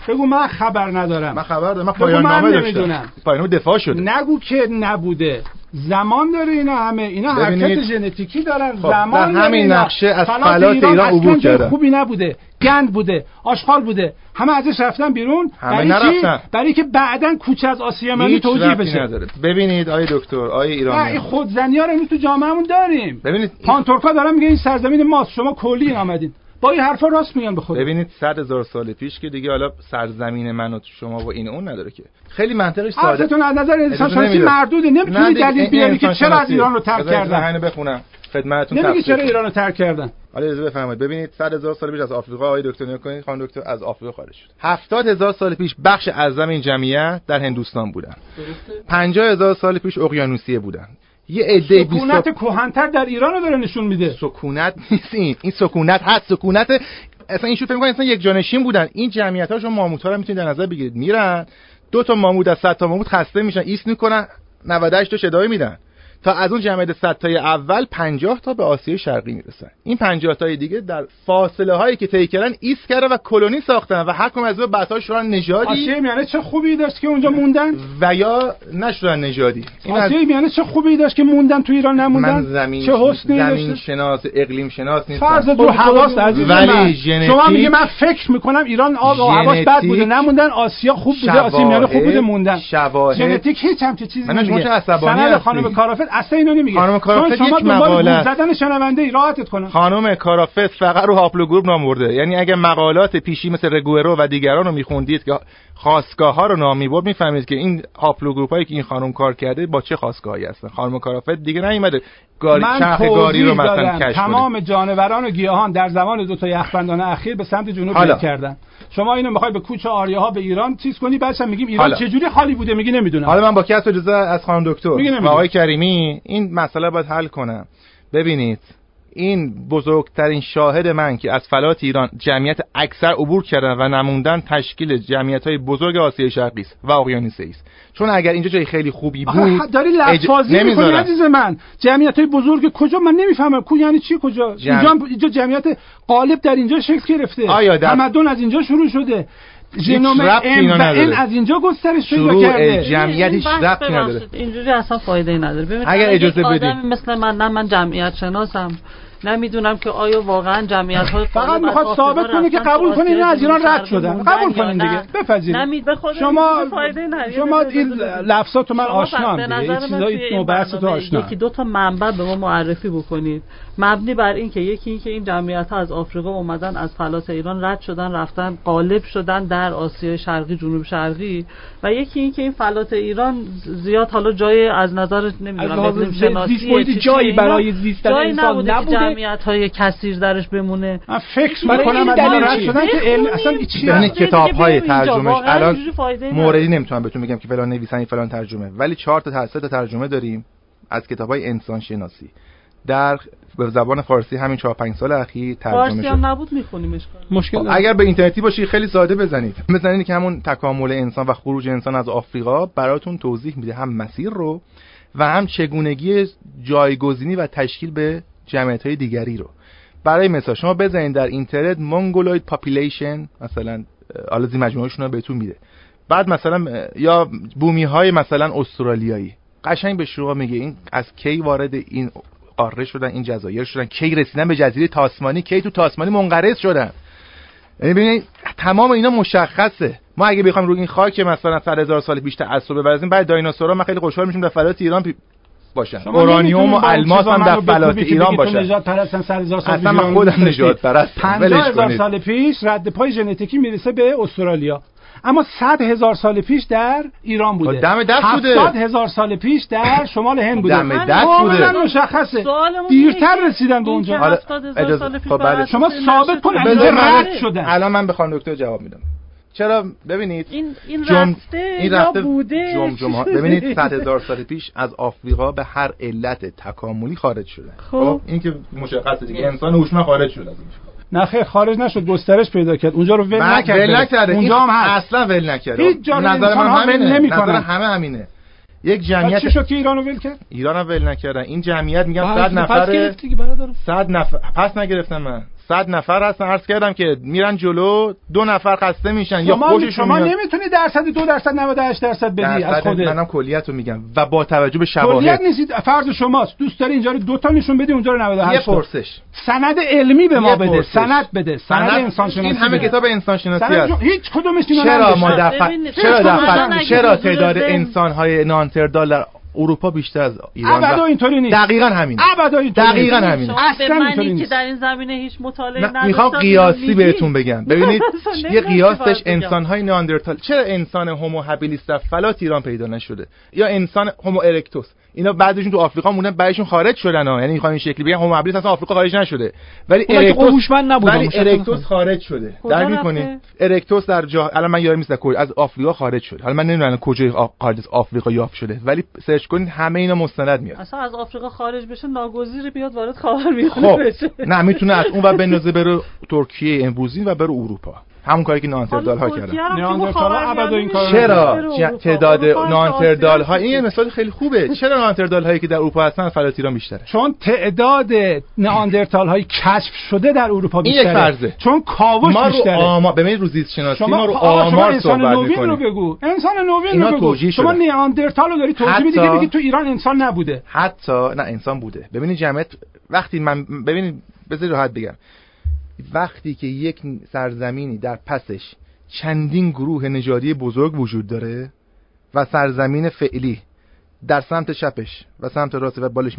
بگو من خبر ندارم. من خبر دارم. من پایان نامه. داشتم. پایان نامه دفاع شده. نگو که نبوده. زمان داره اینا همه. اینا. حرکت ژنتیکی دارن. خب، زمان در داره همین اینا. نقشه از فلات ایران اصلا عبور کردن. خوبی نبوده. گند بوده آشغال بوده. همه ازش رفتن بیرون. همه برای نرفتن. برای که بعدا کوچه از آسیا ملی توجیه بشه. نداره. ببینید آیه دکتر آیه نه این خودزنی ها رو تو جامعهمون داریم. ببینید پانتورکا دارن میگه این سرزمین ماست. شما کلی آمدین. با این حرفا راست میگن به خود ببینید صد هزار سال پیش که دیگه حالا سرزمین من و شما و این اون نداره که. خیلی منطقش ساده. حرفتون از نظر انسان شناسی نه نمی‌تونی دلیل بیاری که چرا از. ایران رو ترک کردن؟ همینو بخونم. خدمتتون نمیگی چرا ایران رو ترک کردن؟ حالا اجازه بفرمایید. ببینید 100 هزار سال پیش از آفریقا آقای دکتر نگاه کنید خانم دکتر از آفریقا خارج شد. 70 هزار سال پیش بخش اعظم این جمعیت در هندوستان بودن. 50 هزار سال پیش اقیانوسیه بودن. یه عده 20 سکونت کهنتر در ایران رو داره نشون میده. سکونت نیست این این سکونت هست سکونت اصلا این شو فکر می‌کنن اصلا یک جانشین بودن. این جمعیت ها شما ماموت ها رو می‌تونید در نظر بگیرید. میرن دو تا ماموت از 100 تا ماموت خسته میشن ایست می‌کنن 98 تا ادامه میدن. تا از اون جمعیت 100 تای اول 50 تا به آسیای شرقی می‌رسن. این 50 تای دیگه در فاصله هایی که طی کردن ایست کردن و کلونی ساختن و هر کدوم از اون بعدها شدن نژادی. آسیای میانه چه خوبی داشت که اونجا موندن؟ و یا نشدن نژادی. از آسیای میانه چه خوبی داشت که موندن تو ایران نموندن؟ من زمین چه حسنی زمین شناس اقلیم شناس نیستم. فرض جو حواس عزیز ولی من. ژنتیک- شما میگه من فکر می‌کنم ایران آب و هواش بد بوده نموندن آسیا خوب بوده آسیا میانه خوب بوده موندن. شواهد. ژنتیک هیچ هم چه چیزی نمیگه. چه عصبانی کارافت اصلا اینو نمیگه. خانم کارافت یک مقاله. زدن شنونده ای راحتت کنم. خانم کارافت فقط رو هاپلو گروپ نام برده یعنی اگه مقالات پیشی مثل رگوئرو و دیگران رو میخوندید که خواستگاه ها رو نام می‌برد می‌فهمید که این هاپلو گروپ هایی که این خانم کار کرده با چه خواستگاهی هستن. خانم کارافت دیگه نیومده گاری من چرخ گاری رو مثلا کشف تمام جانوران و گیاهان در زمان دو تا یخبندان اخیر به سمت جنوب حالا. کردن. شما اینو می‌خوای به کوچ آریاها به ایران چیز کنی؟ بعدش میگیم ایران حالا. چجوری؟ خالی بوده میگی نمی‌دونم. حالا من با کسب اجازه از خانم دکتر آقای کریمی این مسئله باید حل کنم ببینید این بزرگترین شاهد من که از فلات ایران جمعیت اکثر عبور کردن و نموندن تشکیل جمعیت های بزرگ آسیای شرقی است و اقیانوسیه است. چون اگر اینجا جای خیلی خوبی بود داری لفظازی اج-. عزیز من. جمعیت های بزرگ کجا؟ من نمی‌فهمم. کو یعنی چی کجا؟ جمع- اینجا اینجا جمعیت غالب در اینجا شکل گرفته. آیا در- تمدن از اینجا شروع شده. ژنوم ام اینا و نداره. ان از اینجا گسترش پیدا شروع کرده جمعیت هیچ این ربطی نداره. اینجوری اصلا فایده ای نداره ببینید اگر اجازه بدید. آدمی مثل من نه من جمعیت شناسم نمی‌دونم که آیا واقعا جمعیت های فقط می‌خواد ثابت کنه که قبول کنه اینا از ایران رد شدن. قبول کنین دیگه. بپذیرید نمید به خود شما شما این لفظات من آشنا دیگه چیزای تو آشنا. یکی دو تا منبع به ما معرفی بکنید. مبنی بر این که یکی این که این جمعیت ها از آفریقا اومدن از فلات ایران رد شدن رفتن غالب شدن در آسیای شرقی جنوب شرقی. و یکی این که این فلات ایران زیاد حالا جای از نظر نمی‌دونم شناسی جایی برای زیستن جایی انسان نبوده که نبوده. جمعیت های کثیر درش بمونه من فکر می‌کنم از رد؟ شدن که علم اصلا. چی دیگه کتاب های. ترجمهش واقعا الان. موردی نمی‌تونم بهتون بگم که فلان نویسنده فلان ترجمه ولی چهار تا تا ترجمه داریم از کتاب های انسان شناسی در به زبان فارسی همین 4 5 سال اخیر ترجمه فارسی شد. هم نبود میخونیمش مشکل خب،. اگر به اینترنتی باشی خیلی ساده بزنید. بزنید که همون تکامل انسان و خروج انسان از آفریقا براتون توضیح میده. هم مسیر رو و هم چگونگی جایگزینی و تشکیل به جمعیت های دیگری رو. برای مثال شما بزنید در اینترنت Mongoloid population مثلا حالا زی مجموعهشون رو بهتون میده. بعد مثلا یا بومی های مثلا استرالیایی. قشنگ به شما میگه این از کی وارد این قاره شدن این جزایر شدن. کی رسیدن به جزیره تاسمانی؟ کی تو تاسمانی منقرض شدن؟ یعنی ببینید تمام اینا مشخصه. ما اگه بخوایم رو این خاک مثلا 100 هزار سال پیش تعصب ببرزیم بعد دایناسورها ما خیلی خوشحال میشیم در فلات ایران پی... باشن. اورانیوم و الماس هم در فلات ایران باشن. نجات پرستن 100 هزار سال اصلا من خودم نجات پرستم. 50 هزار سال پیش رد پای ژنتیکی می‌رسه به استرالیا. اما 100 هزار سال پیش در ایران بوده. دم دست بوده. 70 هزار سال پیش در شمال هند بوده. دم دست بوده. کاملا مشخصه. دیرتر رسیدن به اونجا. حالا خب شما ثابت کن از رد شدن الان من به خانم دکتر جواب میدم. چرا؟ ببینید این این جم... رفته این یا رفته بوده؟ جم جم ها. ببینید 100 هزار سال پیش از آفریقا به هر علت تکاملی خارج شدن خب. این که مشخصه دیگه انسان هوشمند خارج شد از این نه خیر خارج نشد گسترش پیدا کرد. اونجا رو ول نکرد ول نکرده. اونجا هم هست. اصلا ول نکرده. هیچ جا نظر من همینه. نمی‌کنن. نظر همه همینه. یک جمعیت چی شد که ایرانو ول کرد؟ ایران ول نکردن. این جمعیت میگم پس- 100 پس نفره گرفتی که برادر. 100 نفر پس نگرفتم من. 100 نفر هستن. عرض کردم که میرن جلو دو نفر خسته میشن یا شما, خوششون شما میاد. نمی‌تونی درصد دو درصد 98 درصد بدی از خودت. منم کلیت رو میگم و با توجه به کلیت شواهد نیست فرض شماست. دوست داری اینجا رو دو تا نشون بدی اونجا رو 98 یه. پرسش. سند علمی به ما بده. پرسش. سند بده. سند انسان شناسی این همه. کتاب انسان شناسی هست هیچ کدومش اینا چرا. ما چرا تعداد انسان های نانتردال در اروپا بیشتر از ایران ابدا اینطوری نیست. دقیقا همین ابدا اینطوری دقیقاً به اصلا اینطوری منی که نیست. در این زمینه هیچ مطالعه نداشتم می‌خوام قیاسی؟ بهتون بگم. ببینید یه قیاسش باید بگم. انسان های ناندرتال چرا انسان هومو هابیلیس در فلات ایران پیدا نشده؟ یا انسان هومو ارکتوس اینا بعضشون تو آفریقا موندن بعضشون خارج شدن ها. یعنی می‌خوام این شکلی بگم هومو هابیلیس اصلا آفریقا خارج نشده. ولی که ارکتوس هوشمند نبودن، ولی ارکتوس. خارج شده. کجا در؟ می‌کنه ارکتوس در جا الان من یادم نیست کجا از آفریقا خارج شد حالا من نمی‌دونم کجای خارج از آفریقا یافت شده. ولی سرچ کنید همه اینا مستند میاد. اصلا از آفریقا خارج بشه ناگزیر بیاد وارد خاورمیانه خب. بشه. نه می‌تونه از اون و بندازه بره ترکیه امروزی و بره اروپا. همون کاری که نئاندرتال ها کردن. نیاندرتال ها ابدا این کارو چرا. تعداد که نانتردال ها؟ این یه مثال خیلی خوبه. چرا نانتردال هایی که در اروپا هستن فلات ایران بیشتره؟ چون تعداد نئاندرتال های کشف شده در اروپا این بیشتره. یک فرضه. چون کاوش ما رو بیشتره. آمار ببینید رو زیست شناسی ما رو آمار انسان صحبت نوین رو بگو. انسان نوین رو بگو. توجیه شما شدن. نیاندرتال رو داری توضیح میدی که بگی تو ایران انسان نبوده. حتی نه انسان بوده. ببینید جمعیت وقتی من ببینید بذارید راحت بگم. وقتی که یک سرزمینی در پسش چندین گروه نژادی بزرگ وجود داره و سرزمین فعلی در سمت چپش و سمت راست و بالش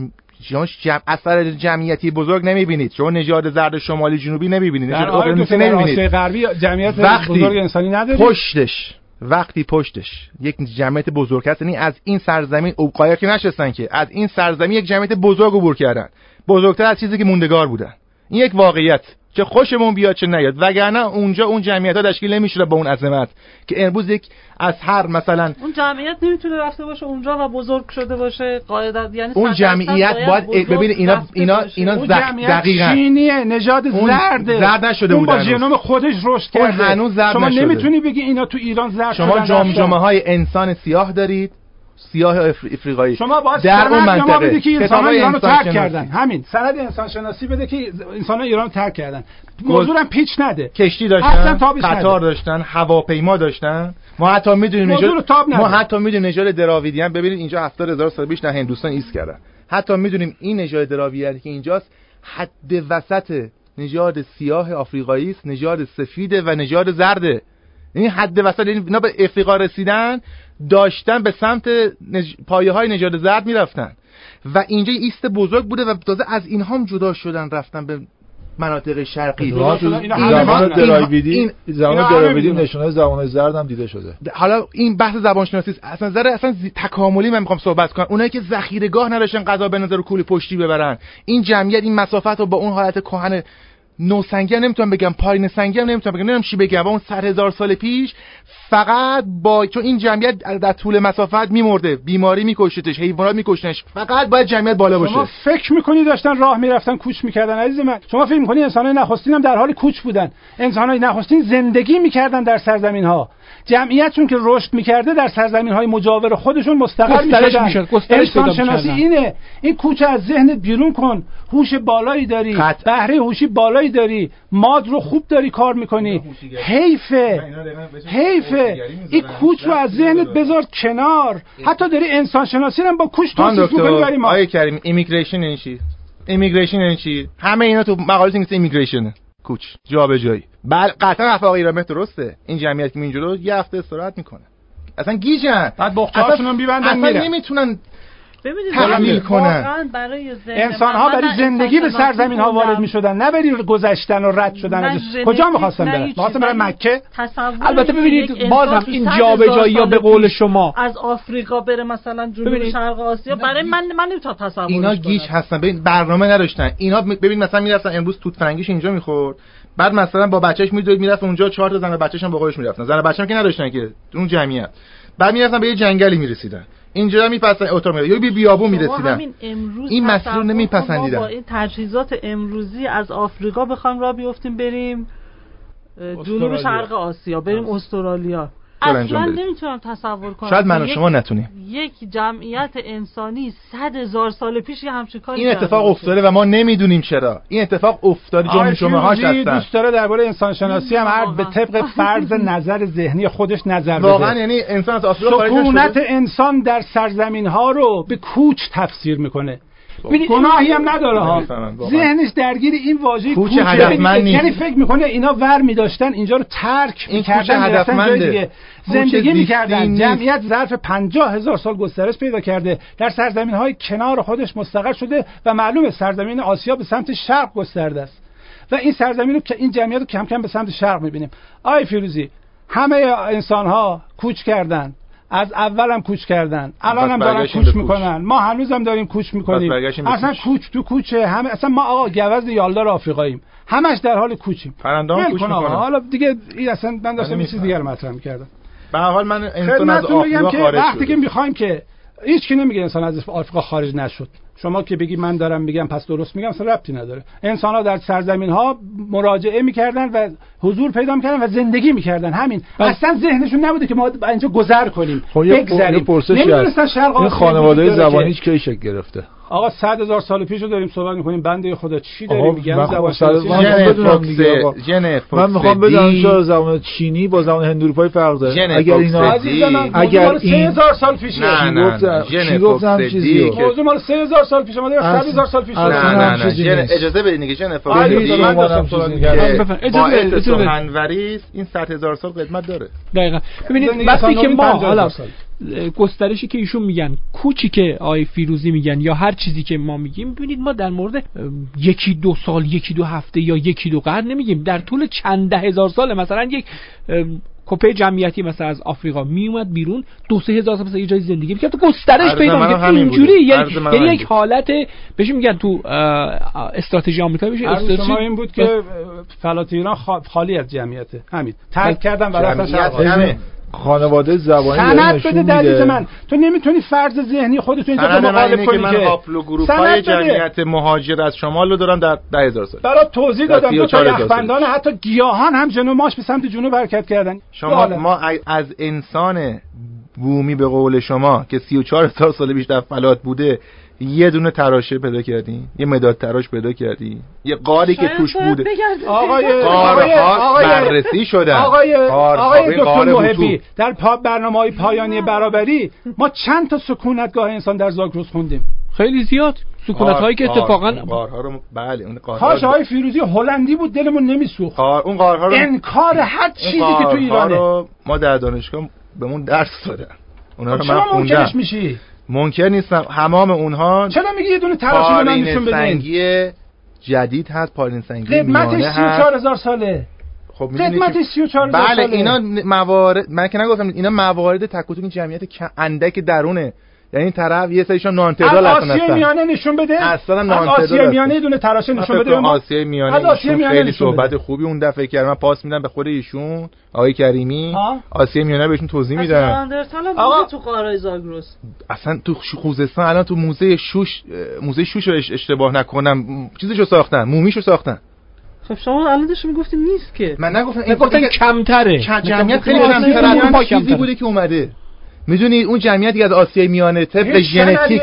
جمع اثر جمعیتی بزرگ نمی‌بینید. شما نژاد زرد شمالی جنوبی نمی‌بینید. در اقیانوسی نمی‌بینید. غربی جمعیت وقتی بزرگ انسانی نداری پشتش وقتی پشتش یک جمعیت بزرگ هست یعنی از این سرزمین اوقایا که نشستن که از این سرزمین یک جمعیت بزرگ عبور کردن. بزرگتر از چیزی که موندگار بودن. این یک واقعیت. چه خوشمون بیاد چه نیاد وگرنه اونجا اون جمعیت ها تشکیل نمی‌شده با اون عظمت که امروز یک از هر مثلا اون جمعیت نمی‌تونه رفته باشه اونجا و بزرگ شده باشه قاعدت یعنی اون جمعیت باید بزرگ ببینید اینا اینا. اینا دقیقاً چینیه نژاد زرده زرد نشده اون با. ژنوم خودش رشد کرده هنوز زرد شما نشده. نمی‌تونی بگی اینا تو ایران زرد شما جمجمه رفتن. های انسان سیاه دارید سیاه افر- افریقایی. شما باید در اون منطقه. بده که انسان ایران رو ترک. کردن. همین. سند انسان شناسی بده که انسان ایران رو ترک کردن. موضوع هم پیچ نده. کشتی داشتن قطار. داشتن هواپیما داشتن. ما حتی می‌دونیم نده. ما حتی می‌دونیم نژاد دراویدیان ببینید اینجا 70 هزار سال پیش در هندوستان ایست کردن. حتی می‌دونیم این نژاد دراویدیان که اینجاست حد وسط نژاد سیاه آفریقایی است نژاد سفید و نژاد زرده یعنی حد وسط یعنی اینا به افریقا رسیدن داشتن به سمت نج... پایه های نژاد زرد می‌رفتن. و اینجا ایست بزرگ بوده و تازه از اینها هم جدا شدن رفتن به مناطق شرقی. زمان همه دراویدی می‌دونن. نشونه زبان زرد هم دیده شده. حالا این بحث زبان شناسی. اصلا نظر اصلا تکاملی من می‌خوام صحبت کنم. اونایی که ذخیره‌گاه نداشتن غذا به نظر کولی پشتی ببرن. این جمعیت این مسافت رو با اون حالت کهن نوسنگی هم نمی‌تونم بگم پایین سنگی هم نمی‌تونم بگم. نمی‌دونم چی بگم. و اون صد هزار سال پیش فقط با چون این جمعیت در طول مسافت میمرده بیماری میکشتش حیوانات میکشتش فقط باید جمعیت بالا باشه. شما فکر می‌کنی داشتن راه می‌رفتن کوچ می‌کردن عزیز من؟ شما فکر می‌کنی انسانای نخستین هم در حال کوچ بودن؟ انسانای نخستین زندگی می‌کردن در سرزمین ها جمعیتشون که رشد می‌کرده در سرزمین های مجاور خودشون مستقر می‌شدن. انسان شناسی. اینه. این کوچه از ذهنت بیرون کن. هوش بالایی داری. بهره هوشی بالایی داری ماد رو خوب داری کار می‌کنی. حیفه. حیفه. این کوچ رو از ذهنت بذار کنار. حتی داری انسان شناسی رو هم با کوچ توصیف می‌کنی برای ما. آیه کریم immigration یعنی چی؟ immigration یعنی چی؟ همه اینا تو مقاله انگلیسی immigration. کوچ. جابجایی بله قطعا حرف آقای ایران درسته. این جمعیت که اینجوری یه هفته استراحت می‌کنه. اصلا گیجن. بعد بخچه‌هاشون هم می‌بندن اصلا. نمی‌تونن تحمیل کنن. انسان ها برای زندگی به سرزمین ها وارد می شدن نه برای گذشتن و رد شدن. کجا می‌خواستن برن. می‌خواستن برن مکه؟ البته ببینید بازم این صد جابجایی هزار ها به قول شما. از آفریقا بره مثلا جنوب. شرق آسیا. برای من من نمی‌تونم تصورش اینا. گیج هستن. ببین برنامه نداشتن. اینا ببین مثلا می‌رفتن امروز توت فرنگیش اینجا می‌خورد. بعد مثلا با بچهش میدوید می‌رفت اونجا چهار تا زن و بچه‌ش هم با خودش می‌رفتن. زن و بچه‌م که نداشتن که اون جمعیت. بعد می‌رفتن به یه جنگلی می‌رسیدن. اینجا میپسن اتو می‌رسیدن یا به بیابون شما می‌رسیدن. همین امروز این مسیر نمیپسندیدن. با این تجهیزات امروزی از آفریقا بخوایم را بیفتیم بریم جنوب. شرق آسیا. بریم استرالیا. کار انجام اصلا بدید. نمی‌تونم تصور کنم شاید من و شما نتونیم یک جمعیت انسانی صد هزار سال پیش یه همچین کاری این اتفاق. افتاده و ما نمی‌دونیم چرا این اتفاق افتاده جمعه جمعه هاش هستن دوست داره درباره انسان شناسی هم هر به واقعا. طبق فرض نظر ذهنی خودش نظر واقعا بده یعنی انسان از آفریقا سکونت؟ انسان در سرزمین ها رو به کوچ تفسیر می‌کنه گناهی هم نداره ها. ذهنش درگیر این واژه کوچ کوچه. هدفمند نیست. یعنی فکر می‌کنه اینا ور میداشتن اینجا رو ترک این کوچ می‌کردن می‌رفتن جای هدفمنده. زندگی می‌کردن. جمعیت ظرف پنجاه هزار سال گسترش پیدا کرده در سرزمین های کنار خودش مستقر شده و معلومه سرزمین آسیا به سمت شرق گسترده است و این سرزمین رو که این جمعیت رو کم کم به سمت شرق می‌بینیم آی فیروزی همه انسان ها کوچ کردن از اول هم کوچ کردن. هم دارن کوچ. می‌کنن. ما هنوز هم داریم کوچ می‌کنیم. اصلا کوچ. تو کوچه. همه اصلا ما آقا گوزن یالدار آفریقاییم. همش در حال کوچیم. ول کوچ. می‌کنن. حالا دیگه این اصلا من داشتم من یه چیز. دیگر مطرح می‌کردم. به هر حال من انسان از آفریقا که خارج وقتی که می‌خوایم که هیچ کی نمیگه انسان از آفریقا خارج نشد. شما که بگی من دارم میگم پس درست میگم اصلا ربطی نداره. انسان ها در سرزمین ها مراجعه می‌کردن و حضور پیدا می‌کردن و زندگی می‌کردن. همین. بله. اصلا ذهنشون نبوده که ما اینجا گذر کنیم. خب بگذریم. نمی‌دونستن شرق خانواده وجود داره زبانی که- کی شکل گرفته؟ آقا صد هزار سال پیش رو داریم صحبت می‌کنیم. بنده خدا چی داریم؟ میگن زبان. ژن من می‌خوام بدونم. چرا زبان چینی با زبان هندوروپایی فرق داره؟ اگر اینا اگر مال این- 3000 سال پیشه. نه چی نه ژن گفت هم فوکس چیزی دی رو؟ که موضوع مال 3000 سال پیش 100 هزار سال پیش نه. نه نه. اجازه بدید دیگه. ژن فوکس آره، دی من داشتم صحبت می‌کردم. اجازه است، این 100 هزار سال قدمت داره. دقیقا. ببینید وقتی که ما 50 حالا گسترشی که ایشون میگن کوچی که آی فیروزی میگن یا هر چیزی که ما میگیم ببینید ما در مورد یکی دو سال یکی دو هفته یا یکی دو قرن نمیگیم. در طول چند ده هزار سال مثلا یک کپه جمعیتی مثلا از آفریقا میومد بیرون دو سه هزار سال مثلا یه جای زندگی می‌کرد. تو گسترش پیدا می‌کرد. اینجوری. یعنی, یعنی یک. حالت بهش میگن تو استراتژی آمریکا بشه عرض استراتژی. شما این بود که فلات ایران خا- خالی از جمعیته. همین. ترک کردن برای خانواده زبانی داره سند نشون بده میده دلیل من تو نمی‌تونی فرض ذهنی خودتو اینجا من مقالب اینه که کنی من هاپلو گروپ های. جمعیت مهاجر از شمال رو دارم در ده هزار سال برات توضیح دادم دو تا 34 هزار یخبندان. حتی گیاهان هم جنوب به سمت جنوب حرکت کردن شما. ما از انسان بومی به قول شما که 34 هزار سال پیش در فلات بوده یه دونه تراشه پیدا کردی یه مداد تراش پیدا کردی یه قاری که توش بوده. آقای قارها بررسی شدن. آقای آقای دکتر محبی. در پا برنامه های پایانی برابری ما چند تا سکونتگاه انسان در زاگرس خوندیم. خیلی زیاد. سکونت هایی که اتفاقا قارها رو بله اون قارها آقای فیروزی هلندی بود دلمون نمیسوخت. قار اون قارها رو انکار هر چیزی که تو ایرانه. ما در دانشگاه بهمون درس دادن. اونا رو من چرا خوندم میشی؟ منکر نیستم. همام اونها چرا میگی یه دونه تراشه به من نشون بدین؟ سنگی جدید هست پارین سنگی قدمتش میانه 34 هست. هزار ساله. خب می‌دونی قدمتش که- 34 هزار بله ساله. اینا موارد من که نگفتم اینا موارد تک و توک این جمعیت اندک درونه. یعنی این طرف یه سریشون از نانتدال آسیای هستن. میانه نشون بده. اصلا از نانتدال آسیای هستن. میانه یه دونه تراشه نشون بده. آسیای میانه از آسیای میانه خیلی صحبت بده. خوبی اون دفعه کرد من پاس میدم به خود ایشون آقای کریمی؟ آسیای میانه رو بهشون توضیح از میدم آقا- تو قارای زاگرس. اصلا تو خوزستان الان تو موزه شوش موزه شوش رو اش- اشتباه نکنم. چیزشو ساختن. مومیشو ساختن. خب شما الان داشتی می‌گفتیم نیست که. من نگفتم این گفتن کمتره. جمعیت خیلی آسیای کمتره. اون کمتره. چیزی بوده که اومده. می‌دونید اون جمعیتی که از آسیای میانه سندی ژنتیک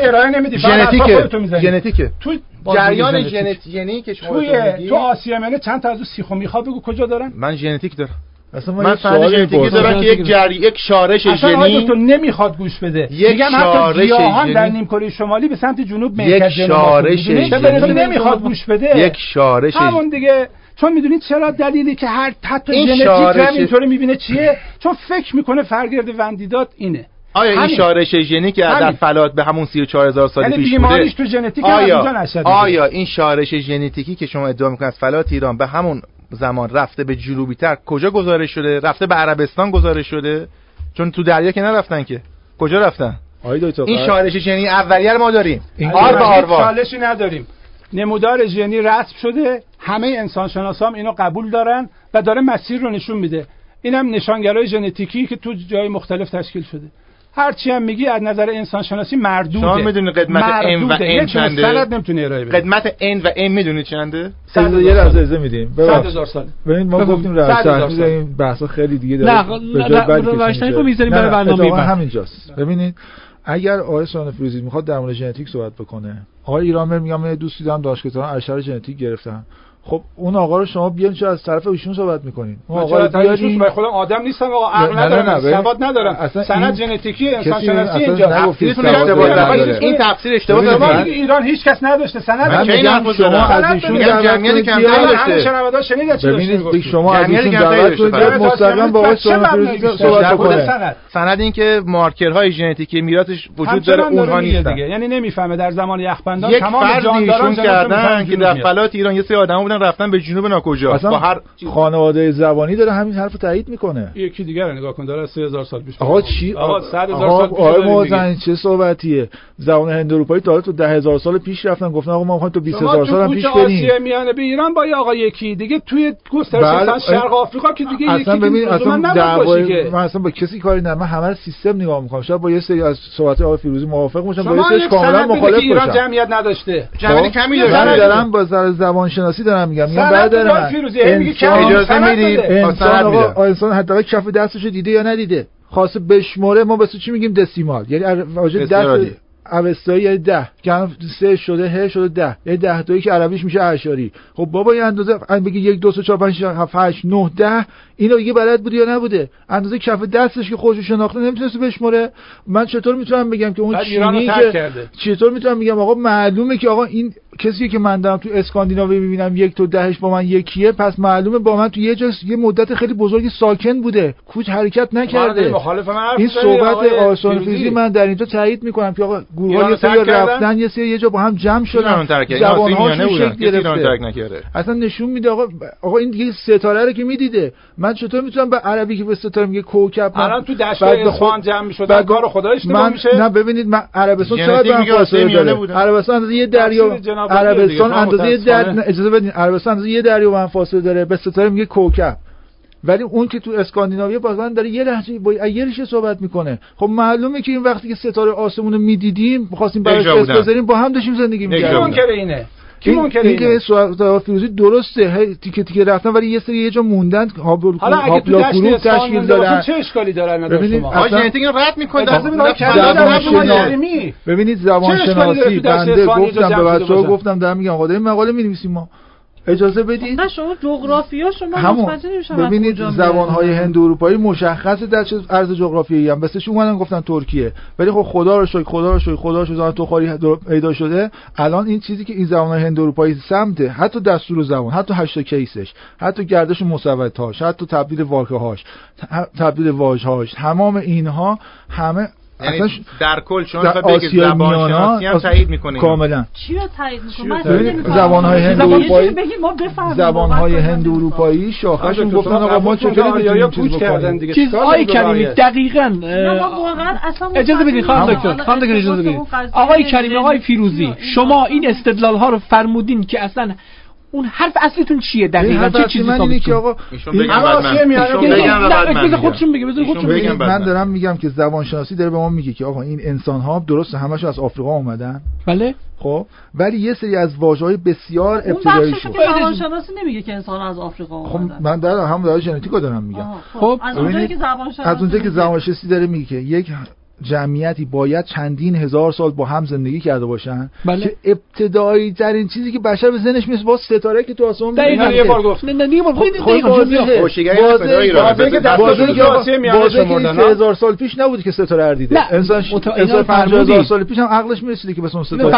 ژنتیکه می‌زنی. ژنتیکه تو جریان ژنتیک. ژنتیک یعنی که شما توی تو آسیا میانه چند تا از اون سیخ و میخا بگو کجا دارن من ژنتیک دارم اصلا من سوالی ژنتیکی. دارم که یک جری یک شارش اصلا ژنی دکتر نمی‌خواد گوش بده یک میگم حتی شارش گیاهان در. نیمکره شمالی به سمت جنوب یک مرکز جنوب شارش می‌دونی؟ ژنی. نمی‌خواد گوش بده یک شارش همون دیگه چون می‌دونید چرا دلیلی که هر این ژنتیک هم اینطوری می‌بینه چیه چون فکر می‌کنه فرگرد وندیداد اینه آیا این. شارش ژنی که در. فلات به همون 34000 سال یعنی پیش بیماریش بوده؟ تو ژنتیک هم از آیا آیا این شارش ژنتیکی که شما ادعا می‌کنید از فلات ایران به همون زمان رفته به جنوبی تر کجا گزارش شده؟ رفته به عربستان گزارش شده؟ چون تو دریا که نرفتن که. کجا رفتن؟ این فقط- شارش ژنی اولیه رو ما داریم. این آر به هیچ آروا چالشی نداریم. نمودار ژنی رسم شده همه انسان شناسام اینو قبول دارن و داره مسیر رو نشون میده. اینم نشانگرای ژنتیکی که تو جای مختلف تشکیل شده. هرچی هم میگی از نظر انسان شناسی مردوده شما می‌دونید قدمت M و دونه چنده؟ سند نمی‌تونه ارائه بده قدمت N و M می‌دونید چنده صد هزار یه لحظه. اجازه میدیم صد ببخشید. هزار سال ببین ما. گفتیم تحلیل سال. این بحثا خیلی دیگه داره نه، به نه، جای نه، بدی روش کشیده تحلیل میشه. رو می‌ذاریم برای برنامه بعد. همینجاست ببینید اگر آقای سانفروزی می‌خواد در مورد ژنتیک صحبت بکنه آقای ایرانمر میگم من یه دوستی دارم دانشگاه ارشد ژنتیک گرفتن خب اون آقا رو شما بیان چرا از طرف ایشون صحبت می‌کنین اون من آقا چرا رو برای خودم آدم نیستم آقا عقل ندارم ثبات ندارم اصلا سند این- ژنتیکی انسان شناسی اینجا. این تفسیر اشتباه داره ایران هیچ کس نداشته سند من کی این میگم حرفو شما؟ از ایشون کنید کمتر بیاد. داشته. شنوندا شنیدن چی ببینید؟ شما از جمعیت ایشون دعوت کنید فقط. بیاد مستقیم با چه؟ صحبت بکنه سند این که مارکرهای ژنتیکی میراثش وجود داره اونها دیگه یعنی نمی‌فهمه در زمان یخبندان یک تمام جانداران کردن که در. فلات ایران یه سری آدما بودن رفتن به جنوب ناکجا. با اصلا هر خانواده زبانی داره همین حرف تایید می‌کنه. یکی دیگر رو نگاه کن داره 3000 سال پیش آقا چی؟ آقا 100 هزار آقا سال پیش میگیم. چه صحبتیه؟ زبان هند اروپایی تا تو ده هزار سال پیش رفتن گفتن آقا ما می‌خوایم تو 20 شما هزار تو سال هم پیش بریم. آسیا میانه به ایران با آقا یکی دیگه توی گسترش بله، شرق آفریقا که دیگه یکی اصلا ببین اصلا دعوای من اصلا با کسی کاری ندارم. من همه سیستم نگاه می‌کنم. شاید با یه سری از صحبت آقای فیروزی موافق باشم با یه یک کاملا مخالف که ایران باشم. جمعیت نداشته. جمعیت خب؟ کمی داره. دارم با سر زبان شناسی دارم میگم میگم سند برادر من. فیروزی، کم اجازه می‌دید انسان آقا. انسان حداقل کف دستشو دیده یا ندیده؟ خاصه بشموره ما به چی میگیم دسیمال؟ یعنی واژه دست. اوستایی یعنی ده. که الان سه شده ه شده ده. یعنی ده تایی که عربیش میشه اعشاری. خب بابا این اندازه اگه بگی یک دو سه چهار پنج هفت هشت نه ده. اینو دیگه بلد بودی یا نبوده؟ اندازه کف دستش که خودش شناخته نمی‌تونست بشموره. من چطور می‌تونم بگم که اون چینی که چطور می‌تونم بگم؟ آقا معلومه که آقا این کسی که من دارم تو اسکاندیناوی می‌بینم یک تو دهش با من یکیه پس معلومه با من تو یه جا یه مدت خیلی بزرگی ساکن بوده. کوچ حرکت نکرده. من این صحبت آسان. فیزی من در اینجا تایید می‌کنم که آقا گروه ها یه سری؟ رفتن یه سری یه جا با هم جمع شدن. زبان بودن. شکل گرفته. اصلا نشون میده آقا آقا این دیگه ستاره رو که می‌دیده. من چطور می‌تونم به عربی که به ستاره میگه کوکب من الان تو دشت به اصفهان خود- جمع می‌شدن بعد کار خدا اشتباه من میشه نه ببینید من عربستان چقدر من فاصله داره. عربستان اندازه یه دریا عربستان اندازه یه در. اجازه بدین عربستان اندازه یه دریا با هم فاصله داره به ستاره میگه کوکب ولی اون که تو اسکاندیناویا بازم داره یه لحظه با یه ریشه صحبت می‌کنه خب معلومه که این وقتی که ستاره آسمون رو می‌دیدیم می‌خواستیم براش اسم. بذاریم با هم داشتیم زندگی می‌کردیم. منکر اینه کی این منکر این که سوال فیروزی درسته. هی تیکه تیکه رفتن ولی یه سری یه جا موندن هابل حالا اگه تو دشت تشکیل دادن. چه اشکالی آقا اصلا- ژنتیک رو رد می‌کنه. ببینید زبان شناسی بنده گفتم به بچه‌ها؟ گفتم دارم میگم آقا داریم مقاله می‌نویسیم ما. اجازه بدید؟ نه شما جغرافیا شما همون. ببینید کجا زبان های میاد. هند اروپایی مشخص در چه عرض جغرافیایی هم. مثلش اومدن گفتن ترکیه. ولی خب خدا رو شکر خدا رو شکر خدا رو شکر زبان تخاری پیدا شده. الان این چیزی که این زبان های هند اروپایی سمته حتی دستور زبان حتی هشت کیسش حتی گردش مصوتاش حتی تبدیل واژه هاش تبدیل واژه هاش تمام اینها همه اصلا ش- در کل شما در آسیای زبان میانا شناسی هم اصلا تایید می‌کنه کاملا چی رو تایید می‌کنه. زبان‌های یه هند اروپایی- بگید ما بفهمیم زبانهای واقعا هند. اروپایی شاخهشون گفتن آقا ما چطوری می‌تونیم چیز کوچ کردن بکنیم دیگه چیز چیکار آقای داریم کریمی؟ دقیقا نه، ما واقعا اصلا اجازه بدین خانم دکتر. خانم دکتر اجازه قضیه آقای کریمی آقای فیروزی. شما این استدلال ها رو فرمودین که اصلا اون حرف اصلیتون چیه دقیقا؟ چه چیزی من اینه که؟ آقا میگم. خودشون بگه ایشون خودشون بگه. من. دارم میگم که زبان شناسی داره به ما میگه که آقا این انسان ها درست همشون از آفریقا اومدن. بله. خب ولی یه سری از واژه های بسیار ابتدایی بخشش شد که زبانشناسی نمیگه که انسان از آفریقا خب اومدن. من در هم داره ژنتیک رو دارم میگم. خب، خب. از اونجایی که زبانشناسی از اونجایی که میگه. زبان شناسی داره میگه که یک جمعیتی باید چندین هزار سال با هم زندگی کرده باشن بله. که ابتدایی ترین چیزی که بشر به ذهنش می‌رسه با ستاره که تو آسمون می‌بینه. یه بار گفت. نه نه بار. خب که شمردن، این ها؟ 3000 سال پیش نبود که ستاره ار دیده. انسان انسان 50000 فرمودی. سال پیش هم عقلش می‌رسیده که بس اون ستاره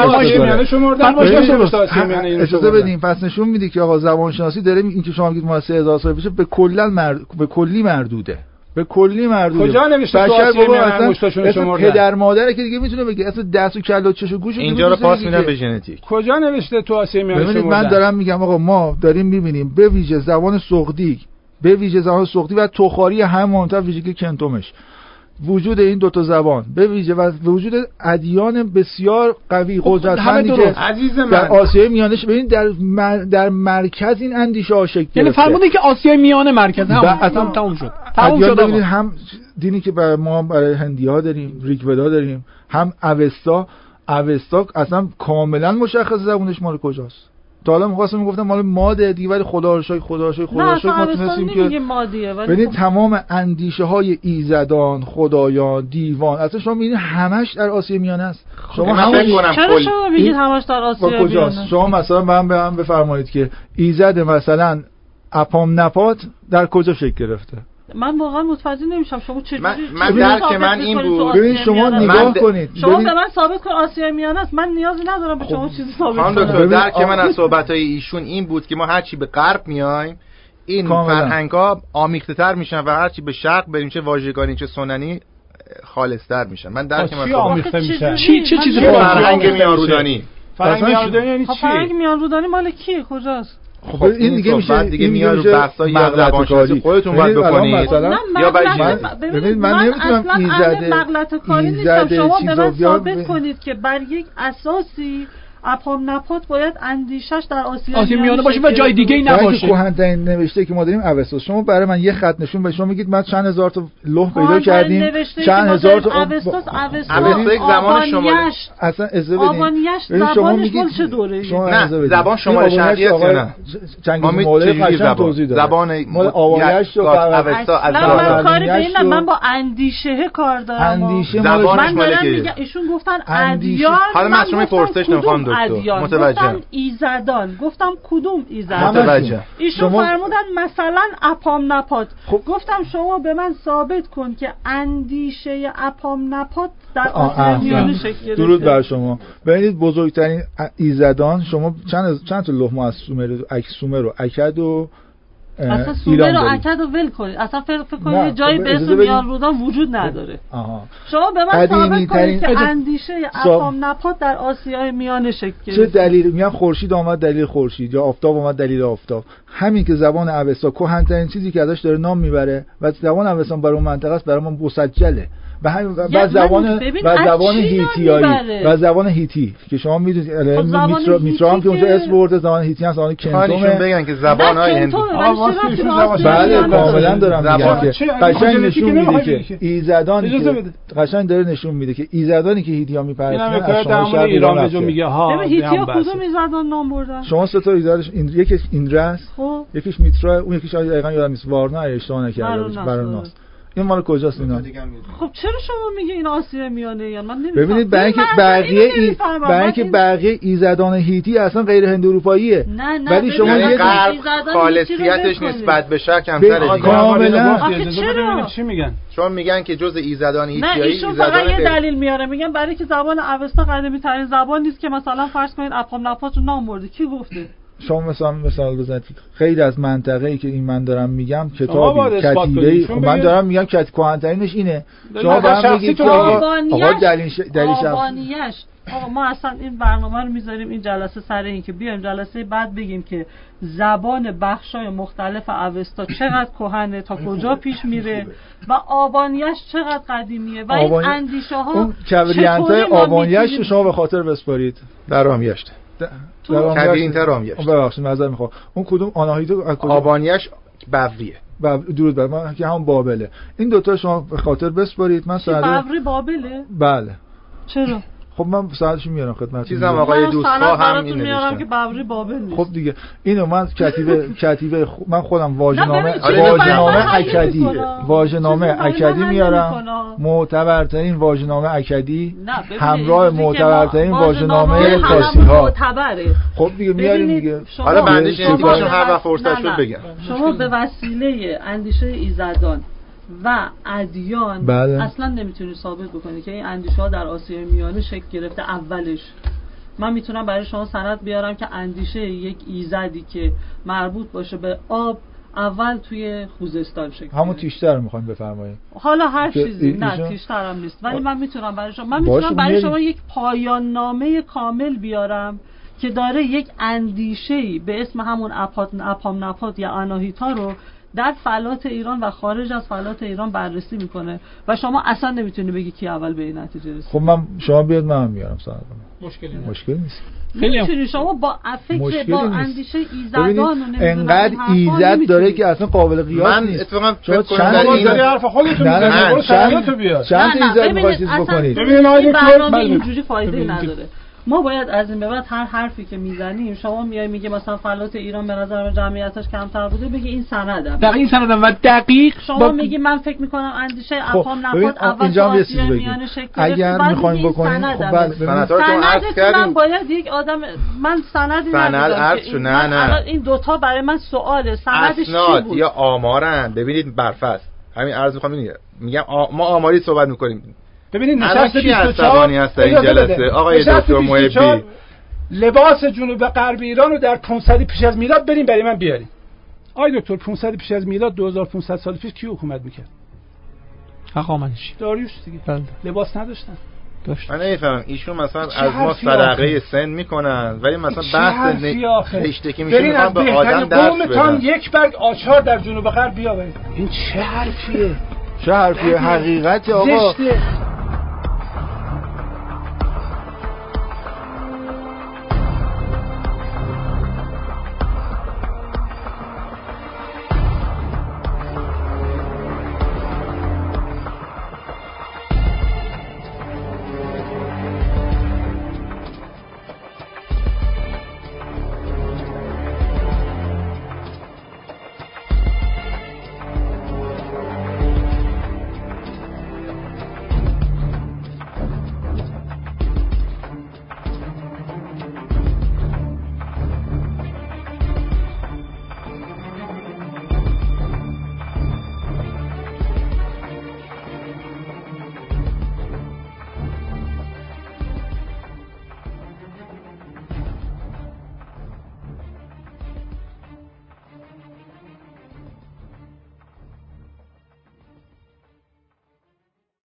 اجازه. بدین پس نشون میده که آقا زبان شناسی داره این که شما میگید ما 3000 سال پیش به کلا. به کلی مردوده. به کلی مردوده. کجا نوشته تو بشر آسیای بابا میانه اصلا؟ پدر مادره که دیگه می‌تونه بگه اصلا دست و کله و چش و گوش اینجا رو پاس میدم به ژنتیک. کجا نوشته تو آسیای میانه ببینید شمردن؟ من دارم میگم آقا ما داریم می‌بینیم به ویژه زبان سغدی به ویژه زبان سغدی و تخاری هم مهمتر ویژگی کنتومش. وجود این دوتا زبان. به ویژه و وجود ادیان بسیار قوی خب، قدرتمندی که. عزیز در من. آسیای میانه ببینید در مر... در مرکز این اندیشه ها شکل یعنی. فرمودین که آسیای میانه مرکز. هم اصلا تموم شد. تموم شد. ببینید هم دینی که برای ما برای هندی ها داریم ریگودا داریم هم اوستا. اوستا اصلا کاملا مشخص زبونش مال کجاست. تا حالا می‌خواستم می‌گفتم مال ماده دیگه ولی خدا رو شکر خدا رو شکر نه خدا رو شکر ما تونستیم که مادیه ولی ببینید خب. تمام اندیشه های ایزدان خدایان دیوان اصلا شما می‌بینید همش در آسیای میانه است. شما من همون فکر کنم چرا کل- شما میگید همش در آسیا کجاست؟ میانه؟ شما مثلا من به من بفرمایید که ایزد مثلا اپام نپات در کجا شکل گرفته؟ من واقعا متوجه نمیشم شما چجوری من- من درک من این می‌کنید بود. ببینید شما؟ نگاه کنید شما به من ثابت کن آسیا میانه است من نیازی ندارم به شما چیزی ثابت کنم دکتر ببین، درک من از صحبت های ایشون این بود که ما هرچی به غرب میایم این کاملا. فرهنگ ها آمیخته تر میشن و هرچی به شرق بریم چه واژگانی چه سننی خالص تر میشن من درک من آمیخته میشن؟ چی- چه چیزی. فرهنگ آمیخته میان میشه. رودانی فرهنگ میانه یعنی چی فرهنگ میان رودانی مال کیه کجاست خب این دیگه میشه دیگه این میاد رو بحثای یا کاری. خودتون باید بکنید. یا ببینید من من نمی‌تونم اصلا اهل ایزد- مغلطه کاری نیستم شما به من ثابت کنید که بر یک اساسی اپام نپات باید اندیشش در آسیا آسیا میانه باشه و جای دیگه ای نباشه. کهن‌ترین نوشته که ما داریم اوستا شما برای من یه خط نشون بدید. شما میگید ما چند هزار تا لوح پیدا کردیم. چند هزار تا اوستاس اوستا اوستا یک زمان. آبانیشت. اصلا اجازه ببین زبانش مال چه دوره؟ شما نه،. زبان شمال این آبانیشت شرقی است آقای یا نه؟ چنگیز مولوی قشنگ زبان. توضیح داده. زبان مال آبانیشت و. اوستا از من کاری به من با اندیشه کار دارم. اندیشه من دارم که- میگم ایشون گفتن. ادیان حالا من از شما پرسش نمی‌خوام دکتر. متوجهم. گفتم ایزدان گفتم کدوم ایزدان متوجه. ایشون شما- فرمودن مثلا اپام نپات خب. گفتم شما به من ثابت کن که اندیشه اپام نپات در. میانه شکل درود بر شما ببینید بزرگترین ایزدان شما چند چند تا لوح ما از سومر و اک سومر و اکد و اصلا ایران سومر و داریم. اکد رو ول کنید. اصلا فکر کنید یه جایی خب به اسم. میان رودان وجود نداره. آها. شما به من ثابت کنید که اندیشه اپام نپات در آسیای میانه شکل چه دلیل؟ میگن خورشید آمد دلیل خورشید. یا آفتاب آمد دلیل آفتاب. همین که زبان اوستا کهن‌ترین چیزی که ازش داره نام می‌بره و زبان اوستا برای اون منطقه است برای ما مسجله. و همین و و زبان و زبان هیتیایی؟ و زبان هیتی. که شما می‌دونید زبان میترا میترا هم که اونجا اسم برده زبان هیتی هم زبان کنتومه. بگن که زبان های آسیا بله کاملا؟ دارم میگم که قشنگ ژنتیک نشون میده که بده. قشنگ داره نشون میده که ایزدانی که هیتیا میپرستن از شما مورد ایران میگه ها هیتیا. کدوم ایزدان نام بردن؟ شما سه تا ایزدش این یکیش ایندرس خب. یکیش میترا اون یکیش دقیقا یادم نیست. وارنا اشتباه نکرده بروناس این مال کجاست اینا؟ خب چرا شما میگه این آسیا میانه یا من نمی‌فهمم ببینید برای اینکه بقیه. برای اینکه این- بقیه ایزدان هیتی اصلا غیر هند اروپاییه نه نه ولی شما یه خالصیتش. نسبت به به- کمتره دیگه. کاملا. چی میگن. چون میگن که جز ایزدان نه هیتیایی ایشون فقط ایزدان یه دلیل میاره. میگن برای که زبان اوستا قدیمی ترین زبان نیست که مثلا فرض کنید اپام نپات رو نام برده کی گفته؟ شما مثلا مثال بزنید. خیلی از منطقه ای که این من دارم میگم کتابی اثبات کتیبه. ای خب من دارم میگم کت کهن‌ترینش اینه. شما تو که آقا دلیل ش- دلیل آقا ما اصلا این برنامه رو می‌ذاریم این جلسه سر این که بیایم جلسه بعد بگیم که زبان بخشای مختلف اوستا چقدر کهنه تا کجا پیش میره و آبانیش چقدر قدیمیه و این اندیشه ها اون آبانیش شما به خاطر بسپارید. در رامیشت تو- در آبانیش- کبیرینتر رامیشت. ببخشید معذرت می‌خوام. اون کدوم آناهیتو آبانیش بوریه و درود بر من که همون بابله. این دوتا شما به خاطر بسپارید. من ببری بابله؟ بله. چرا؟ خب من ساعتش میارم خدمتتون چیزم آقای من دوستخواه هم براتون این میارم. که ببری بابل نیست. خب دیگه اینو من کتیبه کتیبه خ- من خودم واژه‌نامه برای واژه‌نامه اکدی. واژه‌نامه اکدی میارم. معتبرترین واژه‌نامه اکدی همراه معتبرترین واژه‌نامه فارسی ها. معتبره خب دیگه میاریم دیگه. حالا شما ژنتیکشون به هر وقت فرصت نه، شد نه. بگم. شما به وسیله اندیشه ایزدان و ادیان بله. اصلا نمی‌تونید ثابت بکنید که این اندیشه ها در آسیای میانه شکل گرفته اولش من می‌تونم برای شما سند بیارم که اندیشه یک ایزدی که مربوط باشه به آب اول توی خوزستان شکل همون. تیشتر می‌خوایم بفرمایید حالا هر چیزی نه ایشون- تیشترم نیست ولی من می‌تونم برای شما من می‌تونم برای. شما یک پایان نامه کامل بیارم که داره یک اندیشه به اسم همون اپات اپام نپات یا اناهیتا رو در فلات ایران و خارج از فلات ایران بررسی می‌کنه و شما اصلا نمی‌تونی بگی کی اول به این نتیجه رسید خب من شما بیاد من هم میارم ساعت مشکلی نداره. مشکل نیست خیلی شما با فکر مشکلی با نیست. اندیشه ایزدان و ببینید نمی‌دونم انقدر ایزد. داره که اصلا قابل قیاس من نیست اتفاقا شما فکر کنم داری حرف خودتون نه، نه، می‌زنید نه. برو بیار چند ایزد اصلا بکنید ببینید، آقای این دکتر، برنامه بله. اینجوری فایده. نداره ما باید از این به بعد هر حرفی که می‌زنیم شما میای میگه مثلا فلات ایران به نظر من جمعیتش کمتر بوده بگی این سندم. دقیق این سندم و دقیق شما با- میگی من فکر می‌کنم اندیشه خب اپام ببین نفات اول اینجا هم یه چیزی بگیم. اگر می‌خوایم بکنیم. خب بله سندتون من کردیم. باید یک آدم من سندی سند ندیدم عرض که شد. این- نه، نه. الان این دوتا برای من سواله. سندش چی بود؟ یا آمارن؟ ببینید برفست همین عرض می‌خوام میگم آ- ما آماری صحبت می‌کنیم. ببینید نشست کی 24 عصبانی هست این جلسه؟ آقای دکتر 24 محبی. لباس جنوب غرب ایران رو در 500 پیش از میلاد بریم برای من بیاریم آی دکتر 500 پیش از میلاد 2500 سال پیش کی حکومت می‌کرد؟ هخامنشی داریوش دیگه. بله. لباس نداشتن. داشت. من نمی‌فهمم. ایشون مثلا از ما آخه؟ سن می‌کنن ولی مثلا بحث؟ رشتگی میشه می‌خوام به آدم درس قومتان بدن. یک برگ آچار در جنوب غرب بیاورید. این چه حرفیه؟ چه حرفیه؟ حقیقت آقا. زشته.